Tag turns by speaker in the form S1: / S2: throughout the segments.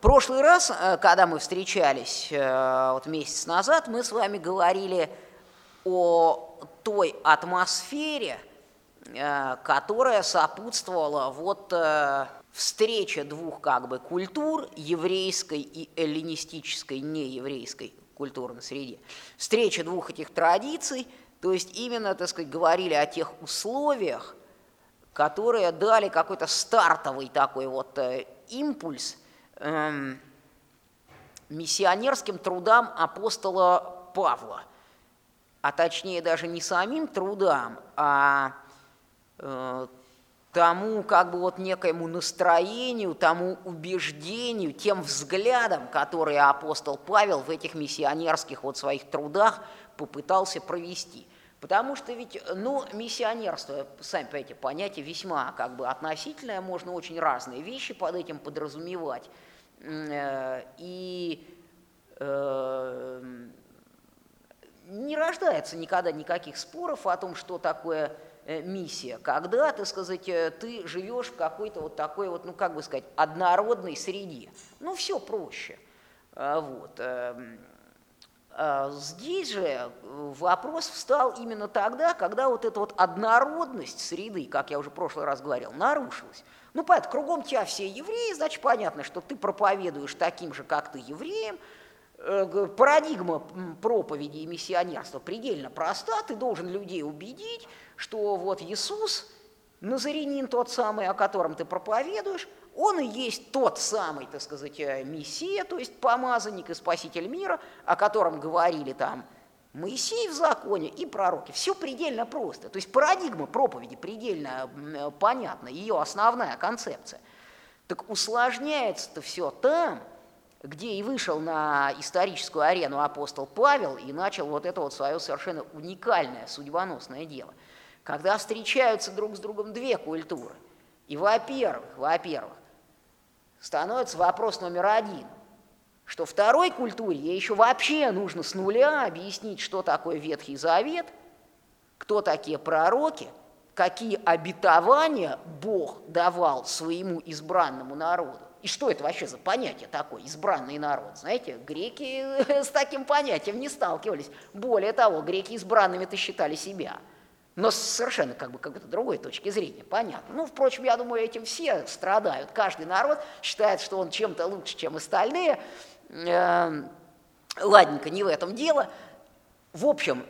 S1: прошлый раз, когда мы встречались вот месяц назад, мы с вами говорили о той атмосфере, которая сопутствовала вот встрече двух как бы культур, еврейской и эллинистической, нееврейской культурной среде. Встреча двух этих традиций, то есть именно, так сказать, говорили о тех условиях, которые дали какой-то стартовый такой вот э, импульс эм, миссионерским трудам апостола Павла, а точнее даже не самим трудам, а э, тому как бы вот некоему настроению, тому убеждению, тем взглядам, которые апостол Павел в этих миссионерских вот своих трудах попытался провести. Потому что ведь, ну, миссионерство, сами понимаете, понятие весьма как бы относительное, можно очень разные вещи под этим подразумевать. Э, и э, не рождается никогда никаких споров о том, что такое Э, миссия, когда, так сказать, э, ты живешь в какой-то вот такой вот, ну как бы сказать, однородной среде. Ну все проще. А, вот. Эм, а здесь же вопрос встал именно тогда, когда вот эта вот однородность среды, как я уже в прошлый раз говорил, нарушилась. Ну, понятно, кругом тебя все евреи, значит, понятно, что ты проповедуешь таким же, как ты евреем, э, парадигма проповеди и миссионерства предельно проста, ты должен людей убедить, что вот Иисус, Назарянин тот самый, о котором ты проповедуешь, он и есть тот самый, так сказать, э, Мессия, то есть помазанник и спаситель мира, о котором говорили там Моисей в законе и пророки. Все предельно просто. То есть парадигма проповеди предельно э, понятна, ее основная концепция. Так усложняется-то все там, где и вышел на историческую арену апостол Павел и начал вот это вот свое совершенно уникальное судьбоносное дело – когда встречаются друг с другом две культуры. И, во-первых, во-первых, становится вопрос номер один, что второй культуре ей еще вообще нужно с нуля объяснить, что такое Ветхий Завет, кто такие пророки, какие обетования Бог давал своему избранному народу. И что это вообще за понятие такое, избранный народ? Знаете, греки с таким понятием не сталкивались. Более того, греки избранными-то считали себя – но совершенно как бы какой-то другой точки зрения, понятно. Ну, впрочем, я думаю, этим все страдают. Каждый народ считает, что он чем-то лучше, чем остальные. Эм, ладненько, не в этом дело. В общем,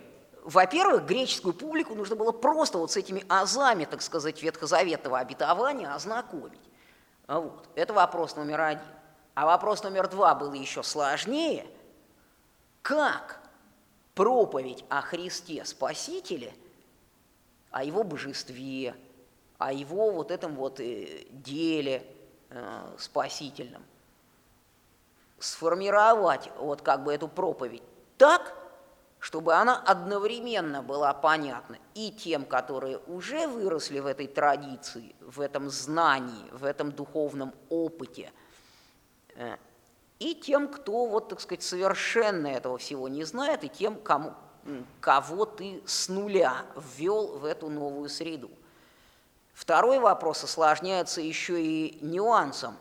S1: во-первых, греческую публику нужно было просто вот с этими азами, так сказать, ветхозаветного обетования ознакомить. Вот. Это вопрос номер один. А вопрос номер два был еще сложнее. Как проповедь о Христе Спасителе – о его божестве, о его вот этом вот э, деле э, спасительном. Сформировать вот как бы эту проповедь так, чтобы она одновременно была понятна и тем, которые уже выросли в этой традиции, в этом знании, в этом духовном опыте, э, и тем, кто, вот, так сказать, совершенно этого всего не знает, и тем, кому, кого ты с нуля ввел в эту новую среду. Второй вопрос осложняется еще и нюансом,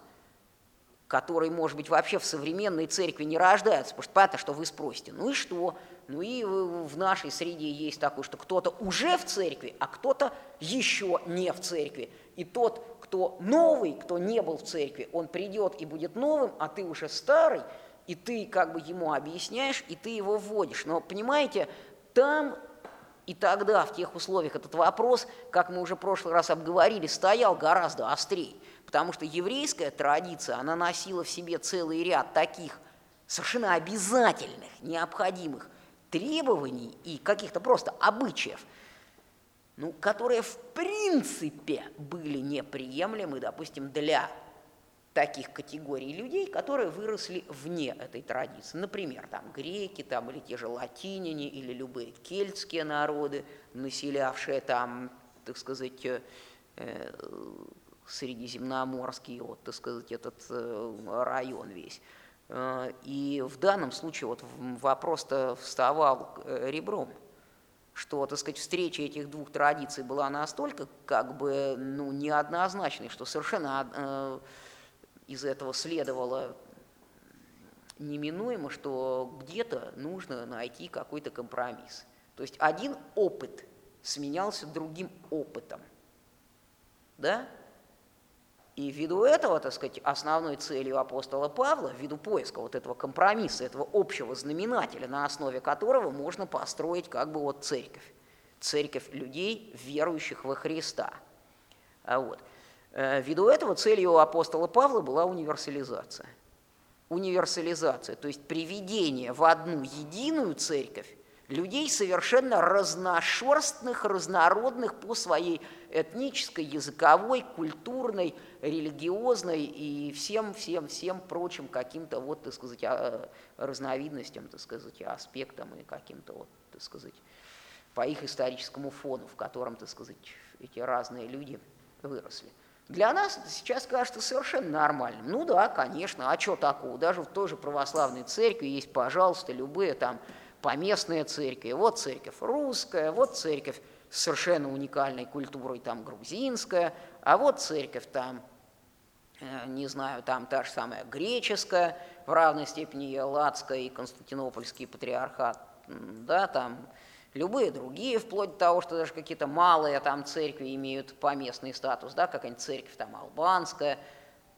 S1: который, может быть, вообще в современной церкви не рождается, потому что понятно, что вы спросите, ну и что? Ну и в нашей среде есть такое, что кто-то уже в церкви, а кто-то еще не в церкви. И тот, кто новый, кто не был в церкви, он придет и будет новым, а ты уже старый – и ты как бы ему объясняешь, и ты его вводишь. Но понимаете, там и тогда, в тех условиях, этот вопрос, как мы уже в прошлый раз обговорили, стоял гораздо острее. Потому что еврейская традиция, она носила в себе целый ряд таких совершенно обязательных, необходимых требований и каких-то просто обычаев, ну, которые в принципе были неприемлемы, допустим, для таких категорий людей, которые выросли вне этой традиции. Например, там греки, там, или те же латиняне, или любые кельтские народы, населявшие там, так сказать, э, э средиземноморский, вот, так сказать, этот э, район весь. Э, и в данном случае вот вопрос-то вставал э, ребром, что, так сказать, встреча этих двух традиций была настолько как бы ну, неоднозначной, что совершенно из этого следовало неминуемо, что где-то нужно найти какой-то компромисс. То есть один опыт сменялся другим опытом. Да? И ввиду этого, так сказать, основной целью апостола Павла, ввиду поиска вот этого компромисса, этого общего знаменателя, на основе которого можно построить как бы вот церковь. Церковь людей, верующих во Христа. А вот. Э, ввиду этого целью апостола Павла была универсализация. Универсализация, то есть приведение в одну единую церковь людей совершенно разношерстных, разнородных по своей этнической, языковой, культурной, религиозной и всем-всем-всем прочим каким-то вот, так сказать, а, разновидностям, так сказать, аспектам и каким-то вот, так сказать, по их историческому фону, в котором, так сказать, эти разные люди выросли. Для нас это сейчас кажется совершенно нормальным. Ну да, конечно, а что такого? Даже в той же православной церкви есть, пожалуйста, любые там поместные церкви. Вот церковь русская, вот церковь с совершенно уникальной культурой, там грузинская, а вот церковь там, э, не знаю, там та же самая греческая, в равной степени и Ладская, и Константинопольский патриархат, да, там любые другие, вплоть до того, что даже какие-то малые там церкви имеют поместный статус, да, какая-нибудь церковь там албанская,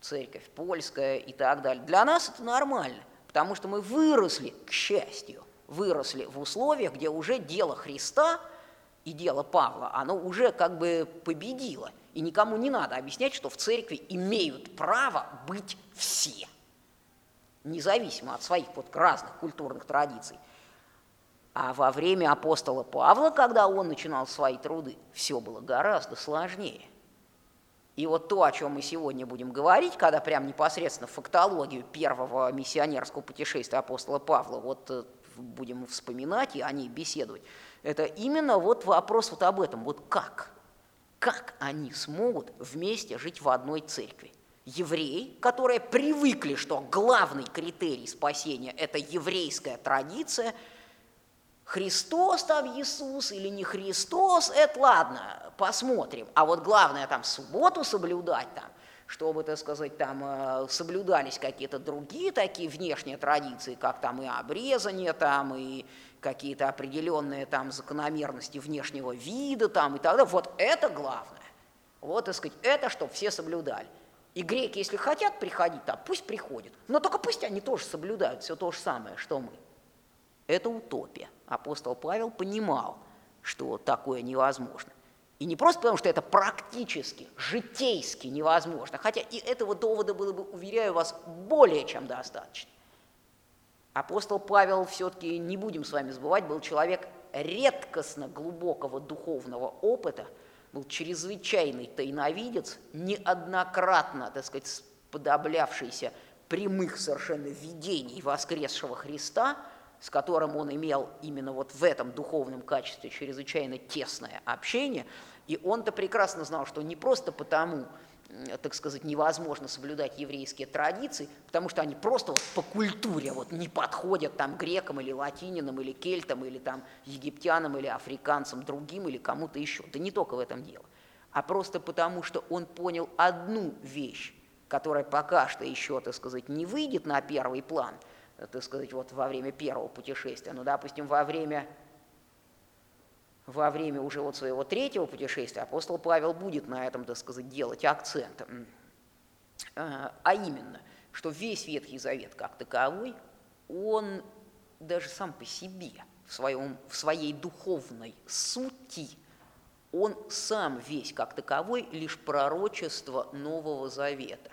S1: церковь польская и так далее. Для нас это нормально, потому что мы выросли, к счастью, выросли в условиях, где уже дело Христа и дело Павла, оно уже как бы победило. И никому не надо объяснять, что в церкви имеют право быть все, независимо от своих вот разных культурных традиций. А во время апостола Павла, когда он начинал свои труды, все было гораздо сложнее. И вот то, о чем мы сегодня будем говорить, когда прям непосредственно фактологию первого миссионерского путешествия апостола Павла вот э, будем вспоминать и о ней беседовать, это именно вот вопрос вот об этом, вот как, как они смогут вместе жить в одной церкви. Евреи, которые привыкли, что главный критерий спасения – это еврейская традиция, Христос там Иисус или не Христос, это ладно, посмотрим. А вот главное там субботу соблюдать там, чтобы, так сказать, там э, соблюдались какие-то другие такие внешние традиции, как там и обрезание, там и какие-то определенные там закономерности внешнего вида там и так далее. Вот это главное. Вот, так сказать, это, чтобы все соблюдали. И греки, если хотят приходить там, пусть приходят. Но только пусть они тоже соблюдают все то же самое, что мы. Это утопия. Апостол Павел понимал, что такое невозможно. И не просто потому, что это практически, житейски невозможно, хотя и этого довода было бы, уверяю вас, более чем достаточно. Апостол Павел, все-таки не будем с вами забывать, был человек редкостно глубокого духовного опыта, был чрезвычайный тайновидец, неоднократно, так сказать, подоблявшийся прямых совершенно видений воскресшего Христа – с которым он имел именно вот в этом духовном качестве чрезвычайно тесное общение, и он-то прекрасно знал, что не просто потому, так сказать, невозможно соблюдать еврейские традиции, потому что они просто вот по культуре вот не подходят там грекам или латининам или кельтам или там египтянам или африканцам другим или кому-то еще. Да не только в этом дело, а просто потому, что он понял одну вещь, которая пока что еще, так сказать, не выйдет на первый план – так сказать, вот во время первого путешествия. Ну, допустим, во время, во время уже вот своего третьего путешествия апостол Павел будет на этом, так сказать, делать акцент. А, а именно, что весь Ветхий Завет как таковой, он даже сам по себе, в, своем, в своей духовной сути, он сам весь как таковой лишь пророчество Нового Завета.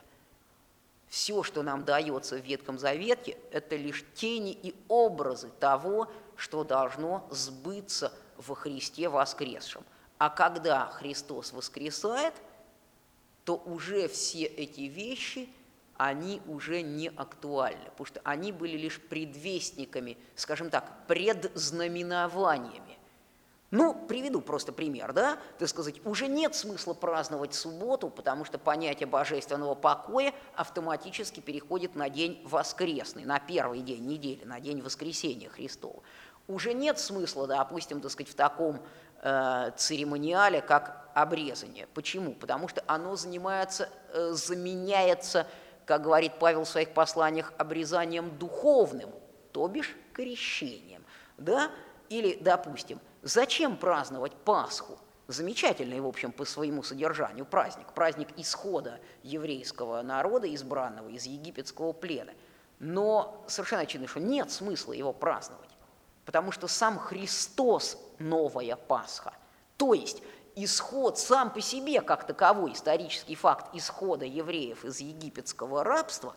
S1: Все, что нам дается в Ветхом Завете, это лишь тени и образы того, что должно сбыться во Христе воскресшем. А когда Христос воскресает, то уже все эти вещи, они уже не актуальны, потому что они были лишь предвестниками, скажем так, предзнаменованиями ну, приведу просто пример, да, так сказать, уже нет смысла праздновать субботу, потому что понятие божественного покоя автоматически переходит на день воскресный, на первый день недели, на день воскресения Христова. Уже нет смысла, допустим, так сказать, в таком э, церемониале, как обрезание. Почему? Потому что оно занимается, э, заменяется как говорит Павел в своих посланиях, обрезанием духовным, то бишь крещением. Да? Или, допустим, зачем праздновать Пасху? Замечательный, в общем, по своему содержанию праздник. Праздник исхода еврейского народа, избранного из египетского плена. Но совершенно очевидно, что нет смысла его праздновать, потому что сам Христос – новая Пасха. То есть исход сам по себе, как таковой исторический факт исхода евреев из египетского рабства,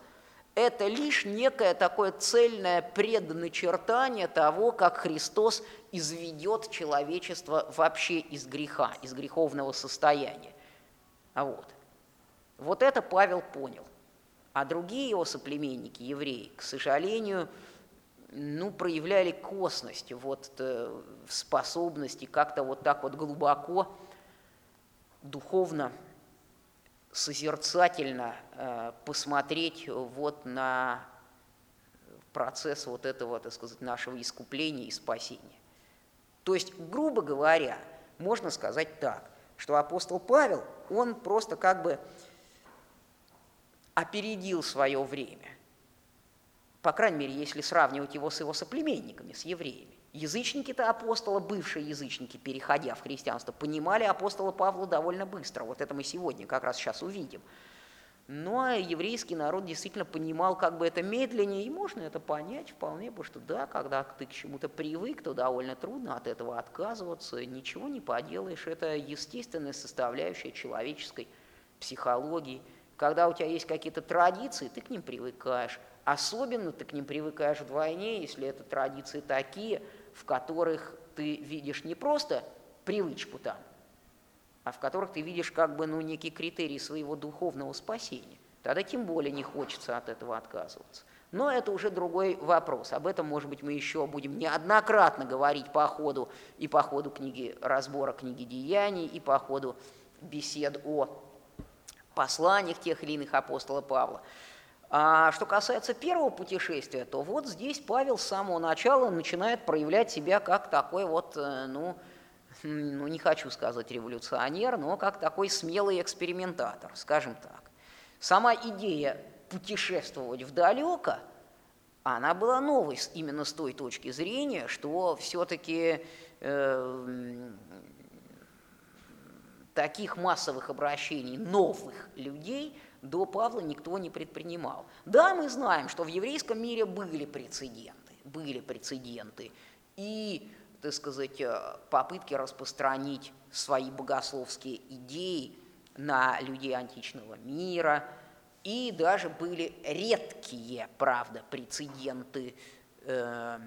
S1: это лишь некое такое цельное предначертание того, как Христос изведет человечество вообще из греха, из греховного состояния. А вот. Вот это Павел понял. А другие его соплеменники, евреи, к сожалению, ну, проявляли косность, вот, э, способности как-то вот так вот глубоко духовно, созерцательно э, посмотреть вот на процесс вот этого, так сказать, нашего искупления и спасения. То есть, грубо говоря, можно сказать так, что апостол Павел, он просто как бы опередил свое время. По крайней мере, если сравнивать его с его соплеменниками, с евреями. Язычники-то апостола, бывшие язычники, переходя в христианство, понимали апостола Павла довольно быстро. Вот это мы сегодня как раз сейчас увидим. А еврейский народ действительно понимал как бы это медленнее, и можно это понять вполне, потому что да, когда ты к чему-то привык, то довольно трудно от этого отказываться, ничего не поделаешь, это естественная составляющая человеческой психологии. Когда у тебя есть какие-то традиции, ты к ним привыкаешь. Особенно ты к ним привыкаешь вдвойне, если это традиции такие – в которых ты видишь не просто привычку там, а в которых ты видишь как бы ну, некий критерий своего духовного спасения. Тогда тем более не хочется от этого отказываться. Но это уже другой вопрос. Об этом, может быть, мы еще будем неоднократно говорить по ходу и по ходу книги разбора книги Деяний, и по ходу бесед о посланиях тех или иных апостола Павла. А что касается первого путешествия, то вот здесь Павел с самого начала начинает проявлять себя как такой вот, э, ну, ну не хочу сказать революционер, но как такой смелый экспериментатор, скажем так. Сама идея путешествовать вдалеко, она была новой именно с той точки зрения, что все-таки э, таких массовых обращений новых людей – до Павла никто не предпринимал. Да, мы знаем, что в еврейском мире были прецеденты, были прецеденты, и, так сказать, э, попытки распространить свои богословские идеи на людей античного мира, и даже были редкие, правда, прецеденты э,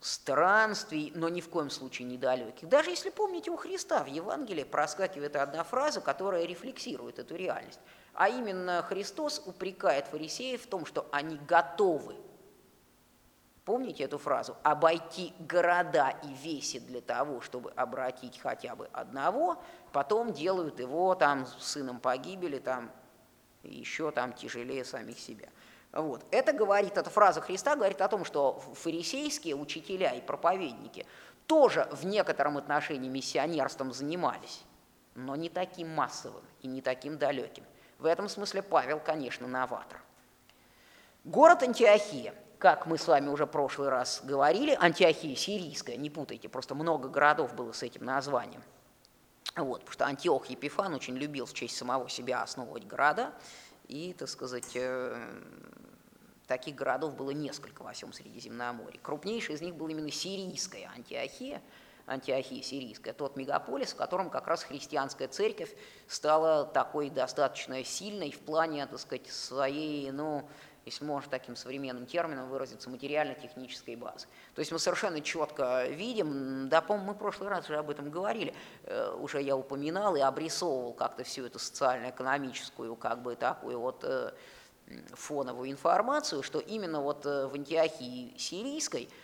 S1: странствий, но ни в коем случае недалеких. Даже если помните у Христа в Евангелии проскакивает одна фраза, которая рефлексирует эту реальность. А именно Христос упрекает фарисеев в том, что они готовы, помните эту фразу, обойти города и веси для того, чтобы обратить хотя бы одного, потом делают его там сыном погибели, там еще там тяжелее самих себя. Вот. Это говорит, эта фраза Христа говорит о том, что фарисейские учителя и проповедники тоже в некотором отношении миссионерством занимались, но не таким массовым и не таким далеким. В этом смысле Павел, конечно, новатор. Город Антиохия, как мы с вами уже в прошлый раз говорили, Антиохия сирийская, не путайте, просто много городов было с этим названием. Вот, потому что Антиох Епифан очень любил в честь самого себя основывать города, и, так сказать, э, таких городов было несколько во всем Средиземноморье. Крупнейший из них был именно сирийская Антиохия – Антиохия сирийская, тот мегаполис, в котором как раз христианская церковь стала такой достаточно сильной в плане, так сказать, своей, ну, если можно таким современным термином выразиться, материально-технической базы. То есть мы совершенно четко видим, да, по-моему, мы в прошлый раз уже об этом говорили, э, уже я упоминал и обрисовывал как-то всю эту социально-экономическую, как бы такую вот э, фоновую информацию, что именно вот э, в Антиохии сирийской –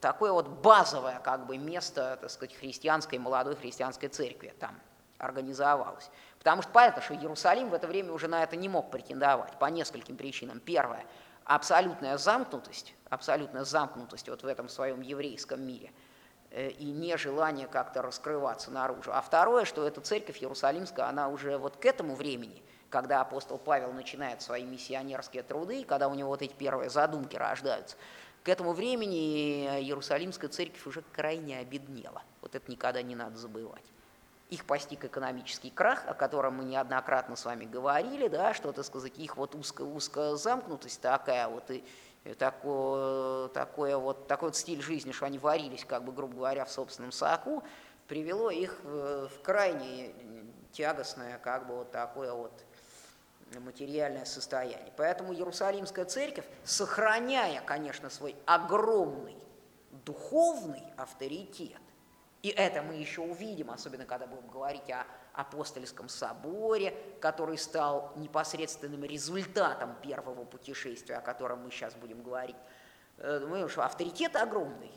S1: такое вот базовое как бы место, так сказать, христианской, молодой христианской церкви там организовалось. Потому что понятно, что Иерусалим в это время уже на это не мог претендовать по нескольким причинам. Первое – абсолютная замкнутость, абсолютная замкнутость вот в этом своем еврейском мире э, и нежелание как-то раскрываться наружу. А второе, что эта церковь Иерусалимская, она уже вот к этому времени когда апостол Павел начинает свои миссионерские труды, когда у него вот эти первые задумки рождаются, к этому времени Иерусалимская церковь уже крайне обеднела. Вот это никогда не надо забывать. Их постиг экономический крах, о котором мы неоднократно с вами говорили, да, что, так сказать, их вот узко-узко замкнутость такая вот и такое, такое вот, такой вот стиль жизни, что они варились, как бы, грубо говоря, в собственном соку, привело их в крайне тягостное, как бы, вот такое вот материальное состояние. Поэтому Иерусалимская церковь, сохраняя, конечно, свой огромный духовный авторитет, и это мы еще увидим, особенно когда будем говорить о апостольском соборе, который стал непосредственным результатом первого путешествия, о котором мы сейчас будем говорить. Э, мы что авторитет огромный,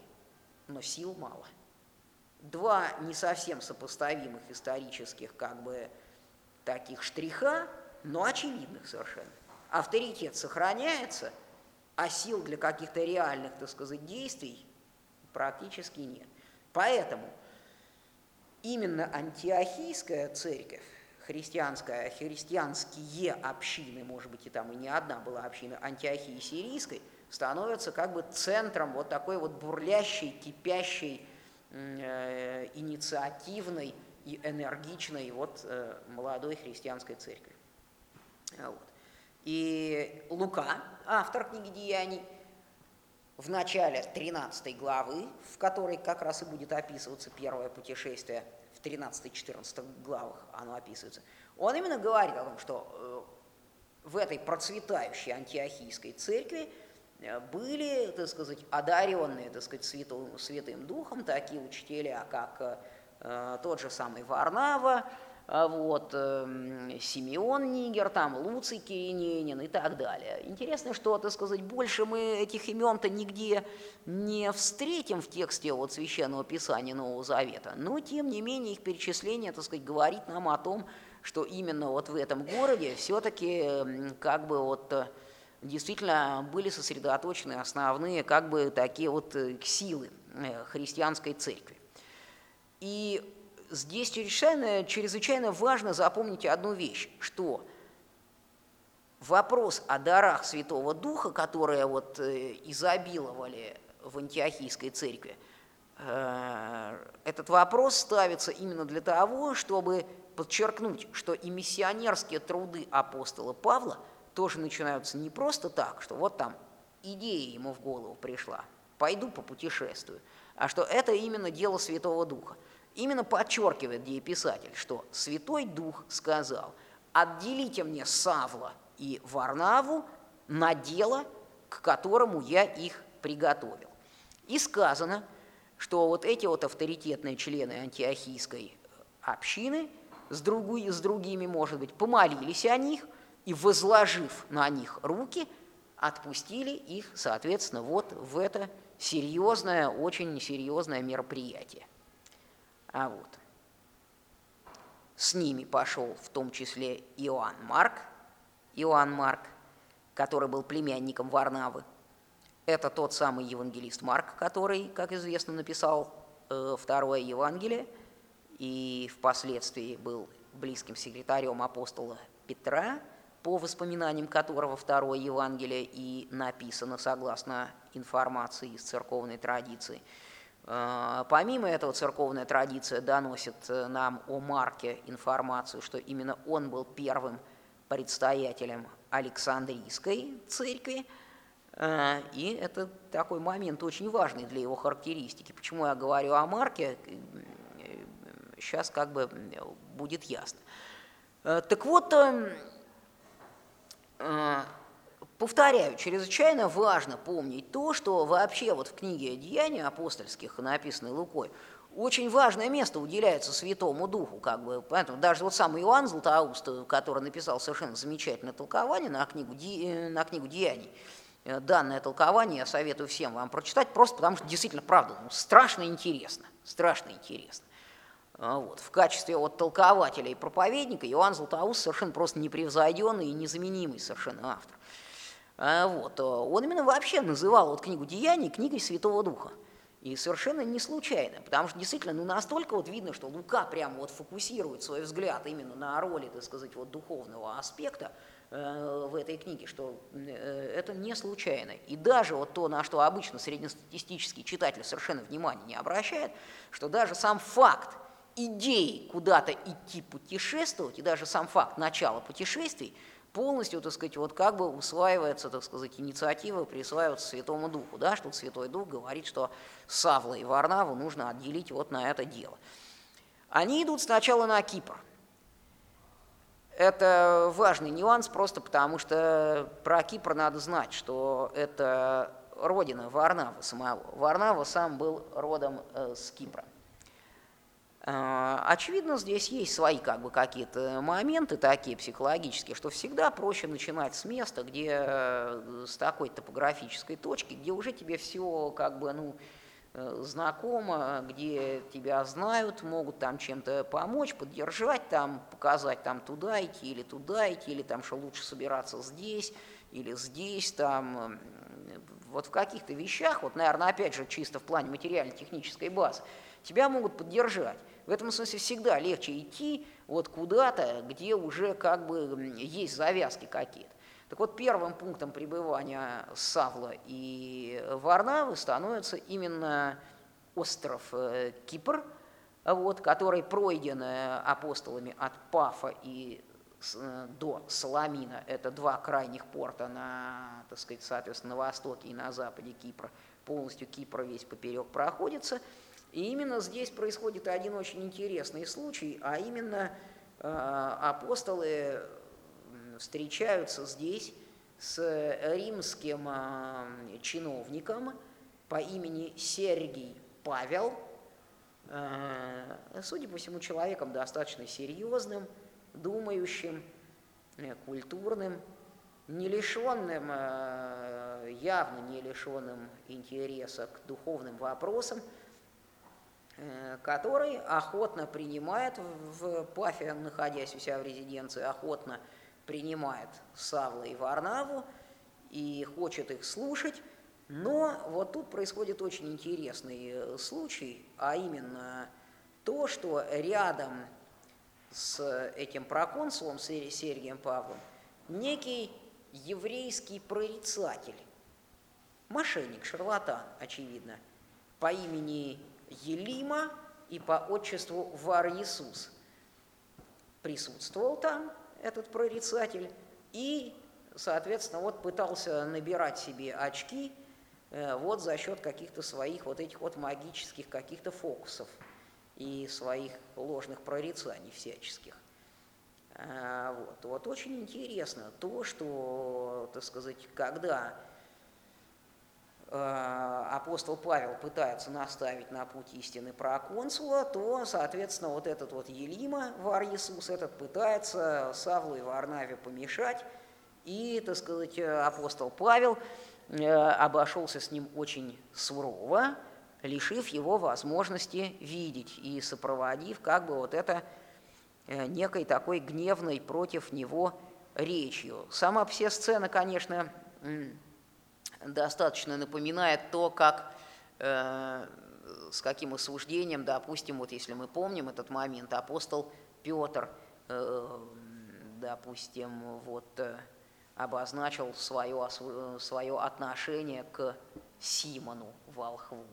S1: но сил мало. Два не совсем сопоставимых исторических как бы таких штриха – но очевидных совершенно. Авторитет сохраняется, а сил для каких-то реальных, так сказать, действий практически нет. Поэтому именно антиохийская церковь, христианская, христианские общины, может быть, и там и не одна была община антиохии сирийской, становятся как бы центром вот такой вот бурлящей, кипящей, э, инициативной и энергичной вот э, молодой христианской церкви. Вот. И Лука, автор книги «Деяний», в начале 13 главы, в которой как раз и будет описываться первое путешествие, в 13-14 главах оно описывается, он именно говорит о том, что э, в этой процветающей антиохийской церкви э, были, так сказать, одаренные, так сказать, святым, святым духом такие учителя, как э, тот же самый Варнава, а вот, эм, Симеон Нигер, там, Луций Кириненин и так далее. Интересно, что, так сказать, больше мы этих имен-то нигде не встретим в тексте вот Священного Писания Нового Завета, но, тем не менее, их перечисление, так сказать, говорит нам о том, что именно вот в этом городе все-таки эм, как бы вот э, действительно были сосредоточены основные как бы такие вот э, силы э, христианской церкви. И здесь чрезвычайно, чрезвычайно важно запомнить одну вещь, что вопрос о дарах Святого Духа, которые вот э, изобиловали в Антиохийской церкви, э, этот вопрос ставится именно для того, чтобы подчеркнуть, что и миссионерские труды апостола Павла тоже начинаются не просто так, что вот там идея ему в голову пришла, пойду попутешествую, а что это именно дело Святого Духа именно подчеркивает дееписатель, что Святой Дух сказал, отделите мне Савла и Варнаву на дело, к которому я их приготовил. И сказано, что вот эти вот авторитетные члены антиохийской общины с, другой, с другими, может быть, помолились о них и, возложив на них руки, отпустили их, соответственно, вот в это серьезное, очень серьезное мероприятие. А вот. С ними пошел в том числе Иоанн Марк, Иоанн Марк, который был племянником Варнавы. Это тот самый евангелист Марк, который, как известно, написал э, второе Евангелие и впоследствии был близким секретарем апостола Петра, по воспоминаниям которого второе Евангелие и написано согласно информации из церковной традиции – помимо этого, церковная традиция доносит э, нам о Марке информацию, что именно он был первым предстоятелем Александрийской церкви, а, и это такой момент очень важный для его характеристики. Почему я говорю о Марке, сейчас как бы будет ясно. Э, так вот, эм, Повторяю, чрезвычайно важно помнить то, что вообще вот в книге «Деяний апостольских», написанной Лукой, очень важное место уделяется Святому Духу, как бы, поэтому даже вот сам Иоанн Златоуст, который написал совершенно замечательное толкование на книгу, на книгу «Деяний», э, данное толкование я советую всем вам прочитать, просто потому что действительно, правда, ну, страшно интересно, страшно интересно. А вот. В качестве вот толкователя и проповедника Иоанн Златоуст совершенно просто непревзойденный и незаменимый совершенно автор. А, вот. Э, он именно вообще называл вот книгу «Деяний» книгой Святого Духа. И совершенно не случайно, потому что действительно ну, настолько вот видно, что Лука прямо вот фокусирует свой взгляд именно на роли, так сказать, вот духовного аспекта э, в этой книге, что э, это не случайно. И даже вот то, на что обычно среднестатистический читатель совершенно внимания не обращает, что даже сам факт идеи куда-то идти путешествовать, и даже сам факт начала путешествий – полностью, так сказать, вот как бы усваивается, так сказать, инициатива, присваивается Святому Духу, да, что Святой Дух говорит, что Савла и Варнаву нужно отделить вот на это дело. Они идут сначала на Кипр. Это важный нюанс, просто потому что про Кипр надо знать, что это родина Варнава самого. Варнава сам был родом э, с Кипра. А, очевидно, здесь есть свои как бы какие-то моменты такие психологические, что всегда проще начинать с места, где э, с такой топографической точки, где уже тебе все как бы ну э, знакомо, где тебя знают, могут там чем-то помочь, поддержать, там показать там туда идти или туда идти, или там что лучше собираться здесь или здесь, там вот в каких-то вещах, вот, наверное, опять же чисто в плане материально-технической базы, тебя могут поддержать. В этом смысле всегда легче идти вот куда-то, где уже как бы есть завязки какие-то. Так вот, первым пунктом пребывания Савла и Варнавы становится именно остров э, Кипр, вот, который пройден э, апостолами от Пафа и э, до Саламина. Это два крайних порта на, так сказать, соответственно, на востоке и на западе Кипра. Полностью Кипр весь поперек проходится – и именно здесь происходит один очень интересный случай, а именно э, апостолы встречаются здесь с римским э, чиновником по имени Сергий Павел, э, судя по всему, человеком достаточно серьезным, думающим, культурным, не лишенным, явно не лишенным интереса к духовным вопросам – который охотно принимает в Пафе, находясь у себя в резиденции, охотно принимает Савла и Варнаву и хочет их слушать, но вот тут происходит очень интересный э, случай, а именно то, что рядом с этим проконсулом, с Сергием Павлом, некий еврейский прорицатель, мошенник, шарлатан, очевидно, по имени Елима и по отчеству Вар Иисус. Присутствовал там этот прорицатель и, соответственно, вот пытался набирать себе очки э, вот за счет каких-то своих вот этих вот магических каких-то фокусов и своих ложных прорицаний всяческих. А, вот. вот очень интересно то, что, так сказать, когда апостол Павел пытается наставить на путь истины про консула, то, соответственно, вот этот вот Елима, Вар Иисус, этот пытается Савлу и Варнаве помешать, и, так сказать, апостол Павел э, обошелся с ним очень сурово, лишив его возможности видеть и сопроводив как бы вот это э, некой такой гневной против него речью. Сама все сцена, конечно, достаточно напоминает то, как, э, с каким осуждением, допустим, вот если мы помним этот момент, апостол Петр, э, допустим, вот э, обозначил свое, свое отношение к Симону Волхву.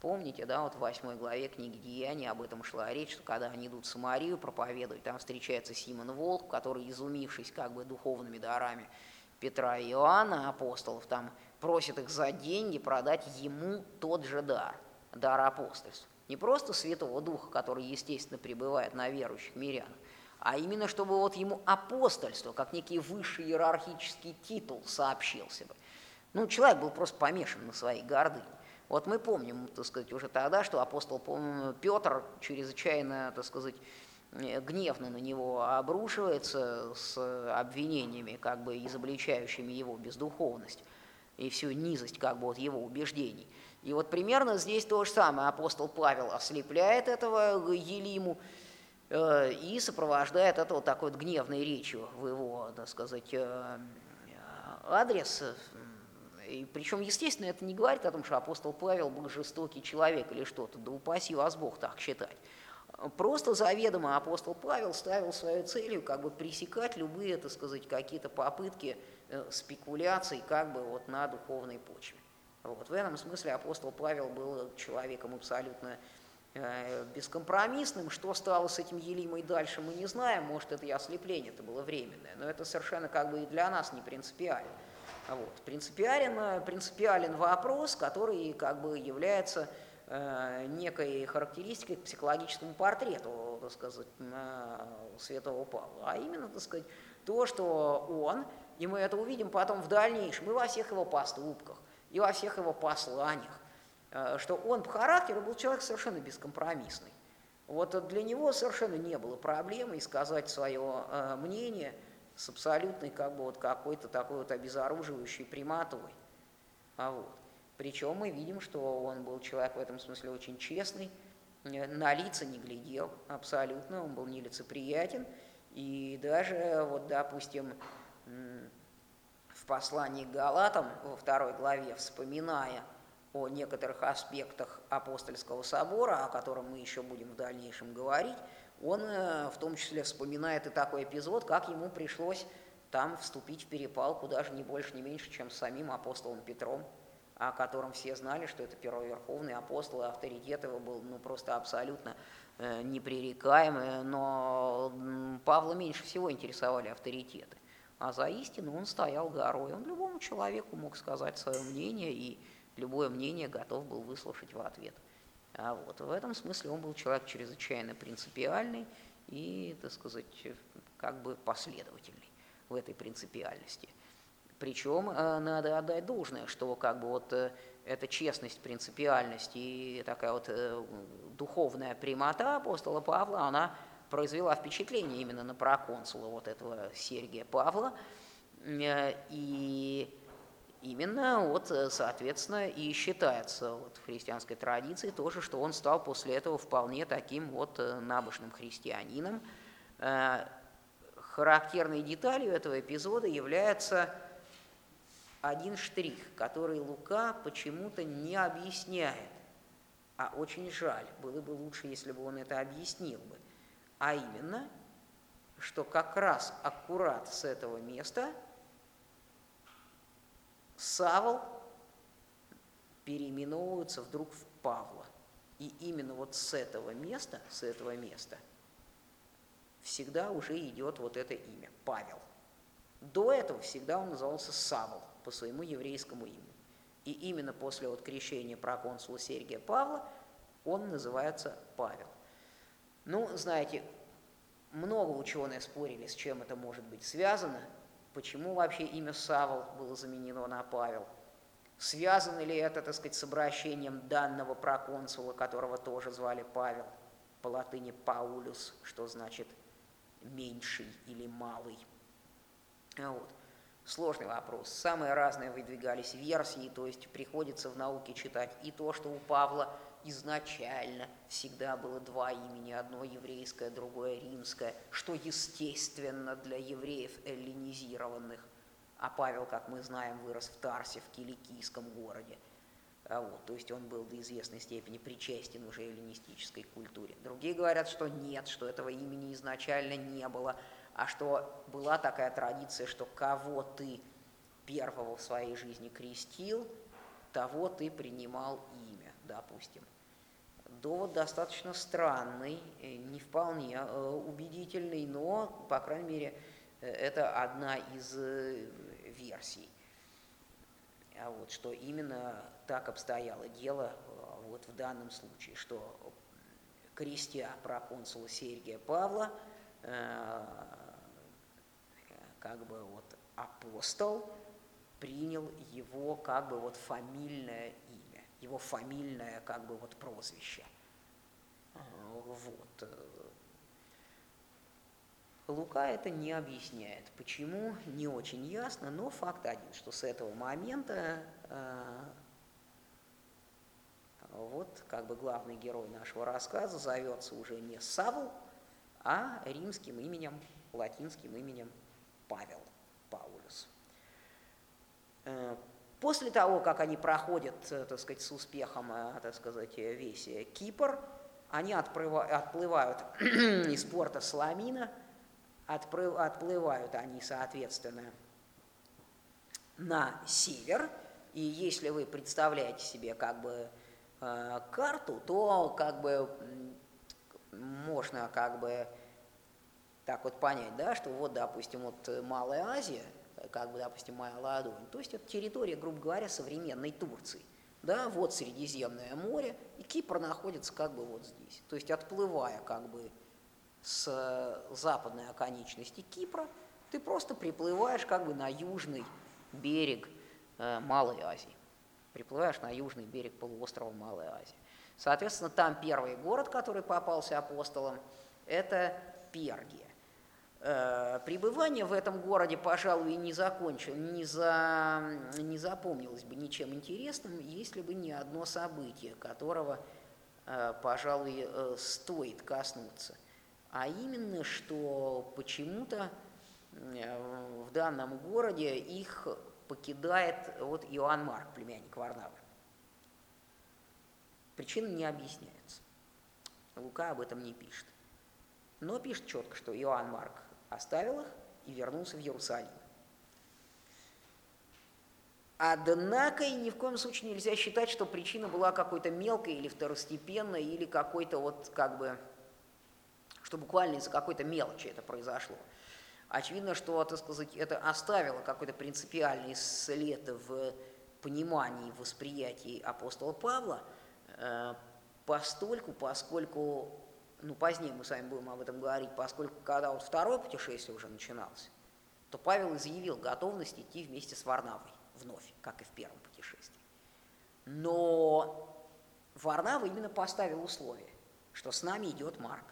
S1: Помните, да, вот в восьмой главе книги Деяний об этом шла речь, что когда они идут в Самарию проповедовать, там встречается Симон Волк, который, изумившись как бы духовными дарами Петра и Иоанна, апостолов, там просит их за деньги продать ему тот же дар, дар апостольства. Не просто Святого Духа, который, естественно, пребывает на верующих мирянах, а именно чтобы вот ему апостольство, как некий высший иерархический титул, сообщился бы. Ну, человек был просто помешан на своей гордыне. Вот мы помним, так сказать, уже тогда, что апостол Петр чрезвычайно, так сказать, гневно на него обрушивается с обвинениями, как бы изобличающими его бездуховность и всю низость как бы вот его убеждений. И вот примерно здесь то же самое. Апостол Павел ослепляет этого Елиму э, и сопровождает это вот такой вот гневной речью в его, так сказать, э, адрес, И причем, естественно, это не говорит о том, что апостол Павел был жестокий человек или что-то, да упаси вас Бог так считать. Просто заведомо апостол Павел ставил свою целью как бы пресекать любые, так сказать, какие-то попытки э, спекуляций как бы вот на духовной почве. Вот. В этом смысле апостол Павел был человеком абсолютно э, бескомпромиссным. Что стало с этим Елимой дальше, мы не знаем. Может, это и ослепление, это было временное. Но это совершенно как бы и для нас не принципиально. Вот. Принципиален, принципиален вопрос, который как бы является э, некой характеристикой к психологическому портрету, так сказать, э, святого Павла, а именно, так сказать, то, что он, и мы это увидим потом в дальнейшем, и во всех его поступках, и во всех его посланиях, э, что он по характеру был человек совершенно бескомпромиссный. Вот для него совершенно не было проблемы сказать свое э, мнение – с абсолютной как бы вот какой-то такой вот обезоруживающей прямотой. А вот. Причем мы видим, что он был человек в этом смысле очень честный, на лица не глядел абсолютно, он был нелицеприятен. И даже, вот, допустим, в послании к Галатам во второй главе, вспоминая о некоторых аспектах апостольского собора, о котором мы еще будем в дальнейшем говорить, он э, в том числе вспоминает и такой эпизод, как ему пришлось там вступить в перепалку даже не больше, не меньше, чем с самим апостолом Петром, о котором все знали, что это первоверховный апостол, и авторитет его был ну, просто абсолютно э, непререкаемый, но Павла меньше всего интересовали авторитеты. А за истину он стоял горой. Он любому человеку мог сказать свое мнение, и любое мнение готов был выслушать в ответ. А вот в этом смысле он был человек чрезвычайно принципиальный и, так сказать, как бы последовательный в этой принципиальности. Причем э, надо отдать должное, что как бы вот э, эта честность, принципиальность и такая вот э, духовная прямота апостола Павла, она произвела впечатление именно на проконсула вот этого Сергия Павла. И Именно вот, соответственно, и считается вот в христианской традиции тоже, что он стал после этого вполне таким вот набожным христианином. Характерной деталью этого эпизода является один штрих, который Лука почему-то не объясняет, а очень жаль, было бы лучше, если бы он это объяснил бы, а именно, что как раз аккурат с этого места – Савол переименовывается вдруг в Павла. И именно вот с этого места, с этого места всегда уже идет вот это имя, Павел. До этого всегда он назывался Савол по своему еврейскому имени. И именно после вот крещения проконсула Сергия Павла он называется Павел. Ну, знаете, много ученые спорили, с чем это может быть связано. Почему вообще имя Савол было заменено на Павел? Связано ли это, так сказать, с обращением данного проконсула, которого тоже звали Павел, по латыни Паулюс, что значит меньший или малый? Вот. Сложный вопрос. Самые разные выдвигались версии, то есть приходится в науке читать и то, что у Павла изначально всегда было два имени, одно еврейское, другое римское, что естественно для евреев эллинизированных. А Павел, как мы знаем, вырос в Тарсе, в киликийском городе. А вот, то есть он был до известной степени причастен уже эллинистической культуре. Другие говорят, что нет, что этого имени изначально не было, а что была такая традиция, что кого ты первого в своей жизни крестил, того ты принимал имя, допустим. Довод достаточно странный, э, не вполне э, убедительный, но, по крайней мере, э, это одна из версий. А вот, что именно так обстояло дело вот в данном случае, что крестя проконсула Сергия Павла, как бы вот апостол принял его как бы вот фамильное имя, его фамильное как бы вот прозвище. Вот. Лука это не объясняет. Почему, не очень ясно, но факт один, что с этого момента э, вот как бы главный герой нашего рассказа зовется уже не Савл, а римским именем, латинским именем Павел, Паулюс. Э, После того, как они проходят, э, так сказать, с успехом, э, так сказать, весь Кипр, они отплывают из порта Саламина, отплывают они, соответственно, на север, и если вы представляете себе как бы карту, то как бы можно как бы так вот понять, да, что вот, допустим, вот Малая Азия, как бы, допустим, моя ладонь, то есть это территория, грубо говоря, современной Турции. Да, вот Средиземное море, и Кипр находится как бы вот здесь. То есть отплывая как бы с западной оконечности Кипра, ты просто приплываешь как бы на южный берег э, Малой Азии. Приплываешь на южный берег полуострова Малой Азии. Соответственно, там первый город, который попался апостолам, это Пергия. Э, пребывание в этом городе, пожалуй, не закончил, не, за, не запомнилось бы ничем интересным, если бы не одно событие, которого, э, пожалуй, э, стоит коснуться. А именно, что почему-то в данном городе их покидает вот Иоанн Марк, племянник Варнавы. Причина не объясняется. Лука об этом не пишет. Но пишет четко, что Иоанн Марк оставил их и вернулся в Иерусалим. Однако и ни в коем случае нельзя считать, что причина была какой-то мелкой или второстепенной, или какой-то вот как бы, что буквально из-за какой-то мелочи это произошло. Очевидно, что, так сказать, это оставило какой-то принципиальный след в понимании, восприятии апостола Павла, э, постольку, поскольку ну, позднее мы с вами будем об этом говорить, поскольку когда вот второе путешествие уже начиналось, то Павел изъявил готовность идти вместе с Варнавой вновь, как и в первом путешествии. Но Варнава именно поставил условие, что с нами идет Марк.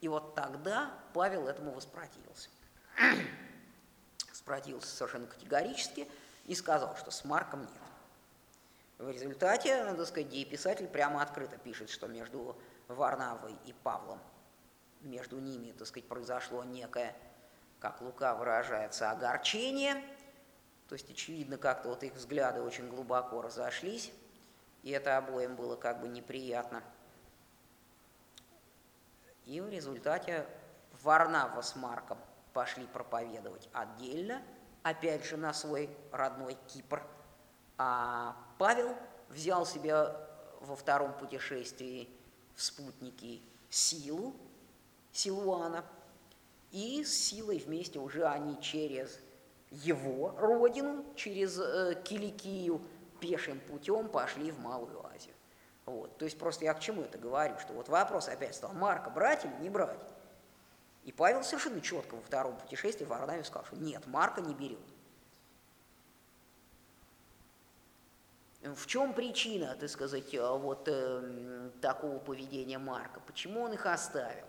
S1: И вот тогда Павел этому воспротивился. Воспротивился совершенно категорически и сказал, что с Марком нет. В результате, надо сказать, писатель прямо открыто пишет, что между Варнавой и Павлом. Между ними, так сказать, произошло некое, как Лука выражается, огорчение. То есть, очевидно, как-то вот их взгляды очень глубоко разошлись, и это обоим было как бы неприятно. И в результате Варнава с Марком пошли проповедовать отдельно, опять же на свой родной Кипр, а Павел взял себя во втором путешествии в спутники силу Силуана, и с силой вместе уже они через его родину, через э, Киликию, пешим путем пошли в Малую Азию. Вот. То есть просто я к чему это говорю, что вот вопрос опять стал, Марка брать или не брать? И Павел совершенно четко во втором путешествии в Варнаве сказал, что нет, Марка не берет. В чем причина, так сказать, э, вот э, такого поведения Марка? Почему он их оставил?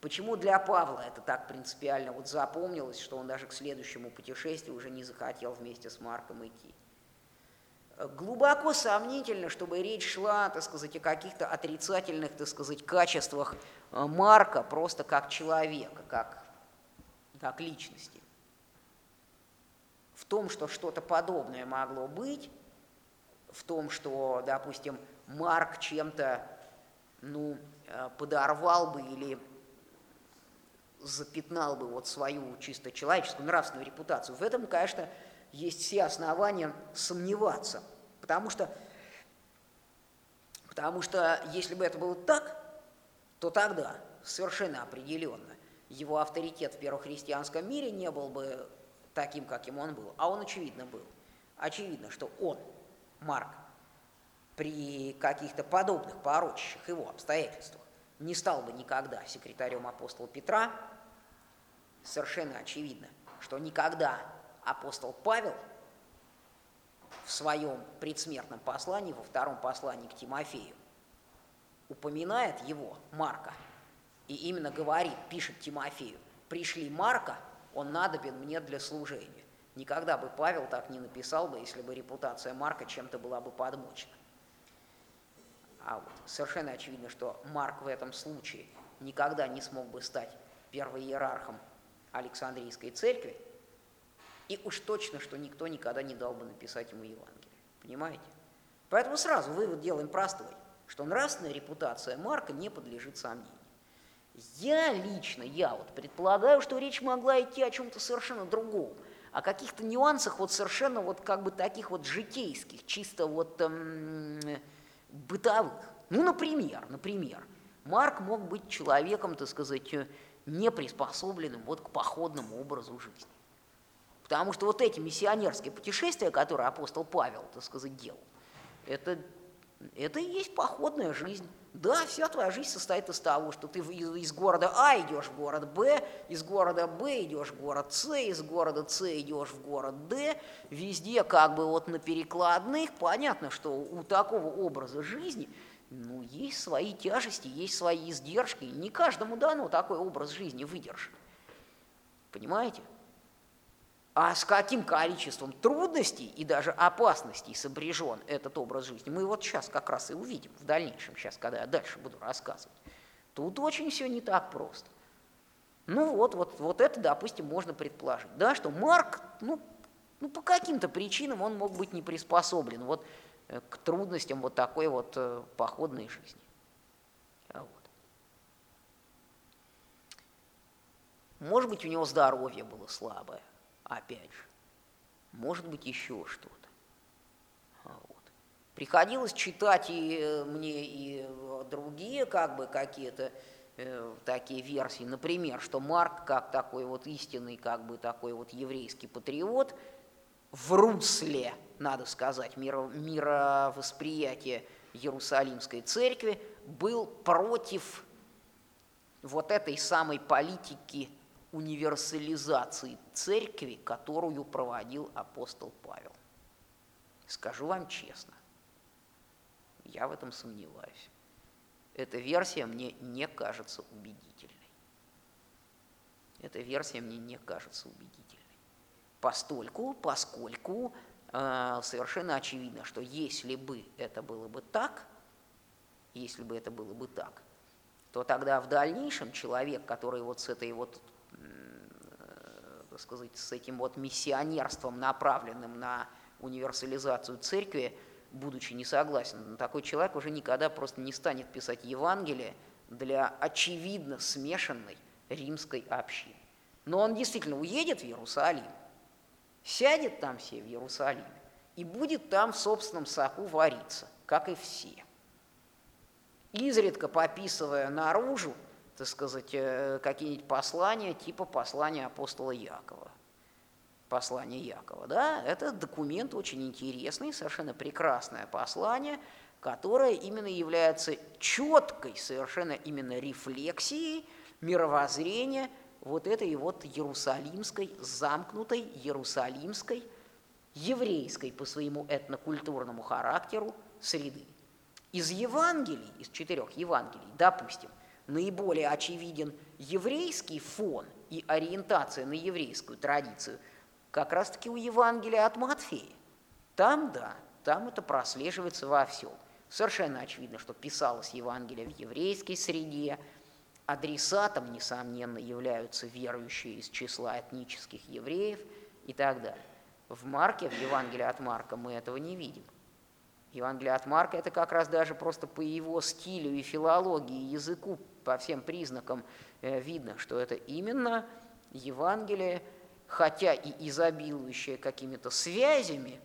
S1: Почему для Павла это так принципиально вот запомнилось, что он даже к следующему путешествию уже не захотел вместе с Марком идти? Глубоко сомнительно, чтобы речь шла, так сказать, о каких-то отрицательных, так сказать, качествах э, Марка просто как человека, как, как личности в том, что что-то подобное могло быть, в том, что, допустим, Марк чем-то ну, э, подорвал бы или запятнал бы вот свою чисто человеческую нравственную репутацию. В этом, конечно, есть все основания сомневаться, потому что, потому что если бы это было так, то тогда совершенно определенно его авторитет в первохристианском мире не был бы таким, каким он был, а он, очевидно, был. Очевидно, что он, Марк, при каких-то подобных порочащих его обстоятельствах не стал бы никогда секретарем апостола Петра, совершенно очевидно, что никогда апостол Павел в своем предсмертном послании, во втором послании к Тимофею, упоминает его, Марка, и именно говорит, пишет Тимофею, пришли Марка он надобен мне для служения. Никогда бы Павел так не написал бы, если бы репутация Марка чем-то была бы подмочена. А вот совершенно очевидно, что Марк в этом случае никогда не смог бы стать первоиерархом Александрийской церкви, И уж точно, что никто никогда не дал бы написать ему Евангелие. Понимаете? Поэтому сразу вывод делаем простой, что нравственная репутация Марка не подлежит сомнению. Я лично, я вот предполагаю, что речь могла идти о чем-то совершенно другом, о каких-то нюансах вот совершенно вот как бы таких вот житейских, чисто вот эм, бытовых. Ну, например, например, Марк мог быть человеком, так сказать, не приспособленным вот к походному образу жизни. Потому что вот эти миссионерские путешествия, которые апостол Павел, так сказать, делал, это, это и есть походная жизнь. Да, вся твоя жизнь состоит из того, что ты из города А идешь в город Б, из города Б идешь в город С, из города С идешь в город Д. Везде как бы вот на перекладных. Понятно, что у такого образа жизни ну, есть свои тяжести, есть свои издержки. Не каждому дано такой образ жизни выдержать. Понимаете? А с каким количеством трудностей и даже опасностей сопряжен этот образ жизни, мы вот сейчас как раз и увидим в дальнейшем, сейчас, когда я дальше буду рассказывать. Тут очень все не так просто. Ну вот, вот, вот это, допустим, можно предположить, да, что Марк, ну, ну по каким-то причинам он мог быть не приспособлен вот, э, к трудностям вот такой вот э, походной жизни. А вот. Может быть, у него здоровье было слабое опять же, может быть еще что-то. А вот. Приходилось читать и э, мне и э, другие как бы какие-то э, такие версии, например, что Марк как такой вот истинный, как бы такой вот еврейский патриот в русле, надо сказать, миро, мировосприятия Иерусалимской церкви был против вот этой самой политики универсализации церкви, которую проводил апостол Павел. Скажу вам честно, я в этом сомневаюсь. Эта версия мне не кажется убедительной. Эта версия мне не кажется убедительной. Постольку, поскольку э, совершенно очевидно, что если бы это было бы так, если бы это было бы так, то тогда в дальнейшем человек, который вот с этой вот так сказать, с этим вот миссионерством, направленным на универсализацию церкви, будучи не согласен, такой человек уже никогда просто не станет писать Евангелие для очевидно смешанной римской общины. Но он действительно уедет в Иерусалим, сядет там все в Иерусалиме и будет там в собственном соку вариться, как и все. Изредка пописывая наружу так сказать, э, какие-нибудь послания типа послания апостола Якова. Послание Якова, да, это документ очень интересный, совершенно прекрасное послание, которое именно является четкой совершенно именно рефлексией мировоззрения вот этой вот иерусалимской, замкнутой иерусалимской, еврейской по своему этнокультурному характеру среды. Из Евангелий, из четырех Евангелий, допустим, наиболее очевиден еврейский фон и ориентация на еврейскую традицию как раз-таки у Евангелия от Матфея. Там, да, там это прослеживается во всем. Совершенно очевидно, что писалось Евангелие в еврейской среде, адресатом, несомненно, являются верующие из числа этнических евреев и так далее. В Марке, в Евангелии от Марка мы этого не видим. Евангелие от Марка – это как раз даже просто по его стилю и филологии, и языку по всем признакам э, видно, что это именно Евангелие, хотя и изобилующее какими-то связями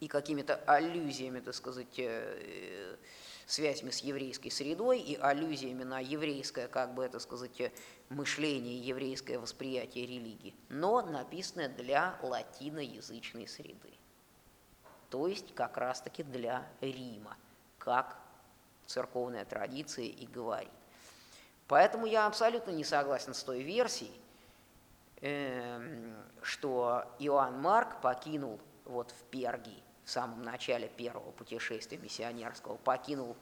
S1: и какими-то аллюзиями, так сказать, э, э, связями с еврейской средой и аллюзиями на еврейское, как бы это сказать, мышление, еврейское восприятие религии, но написанное для латиноязычной среды. То есть как раз-таки для Рима, как церковная традиция и говорит. Поэтому я абсолютно не согласен с той версией, эм, что Иоанн Марк покинул вот в Пергии, в самом начале первого путешествия миссионерского, покинул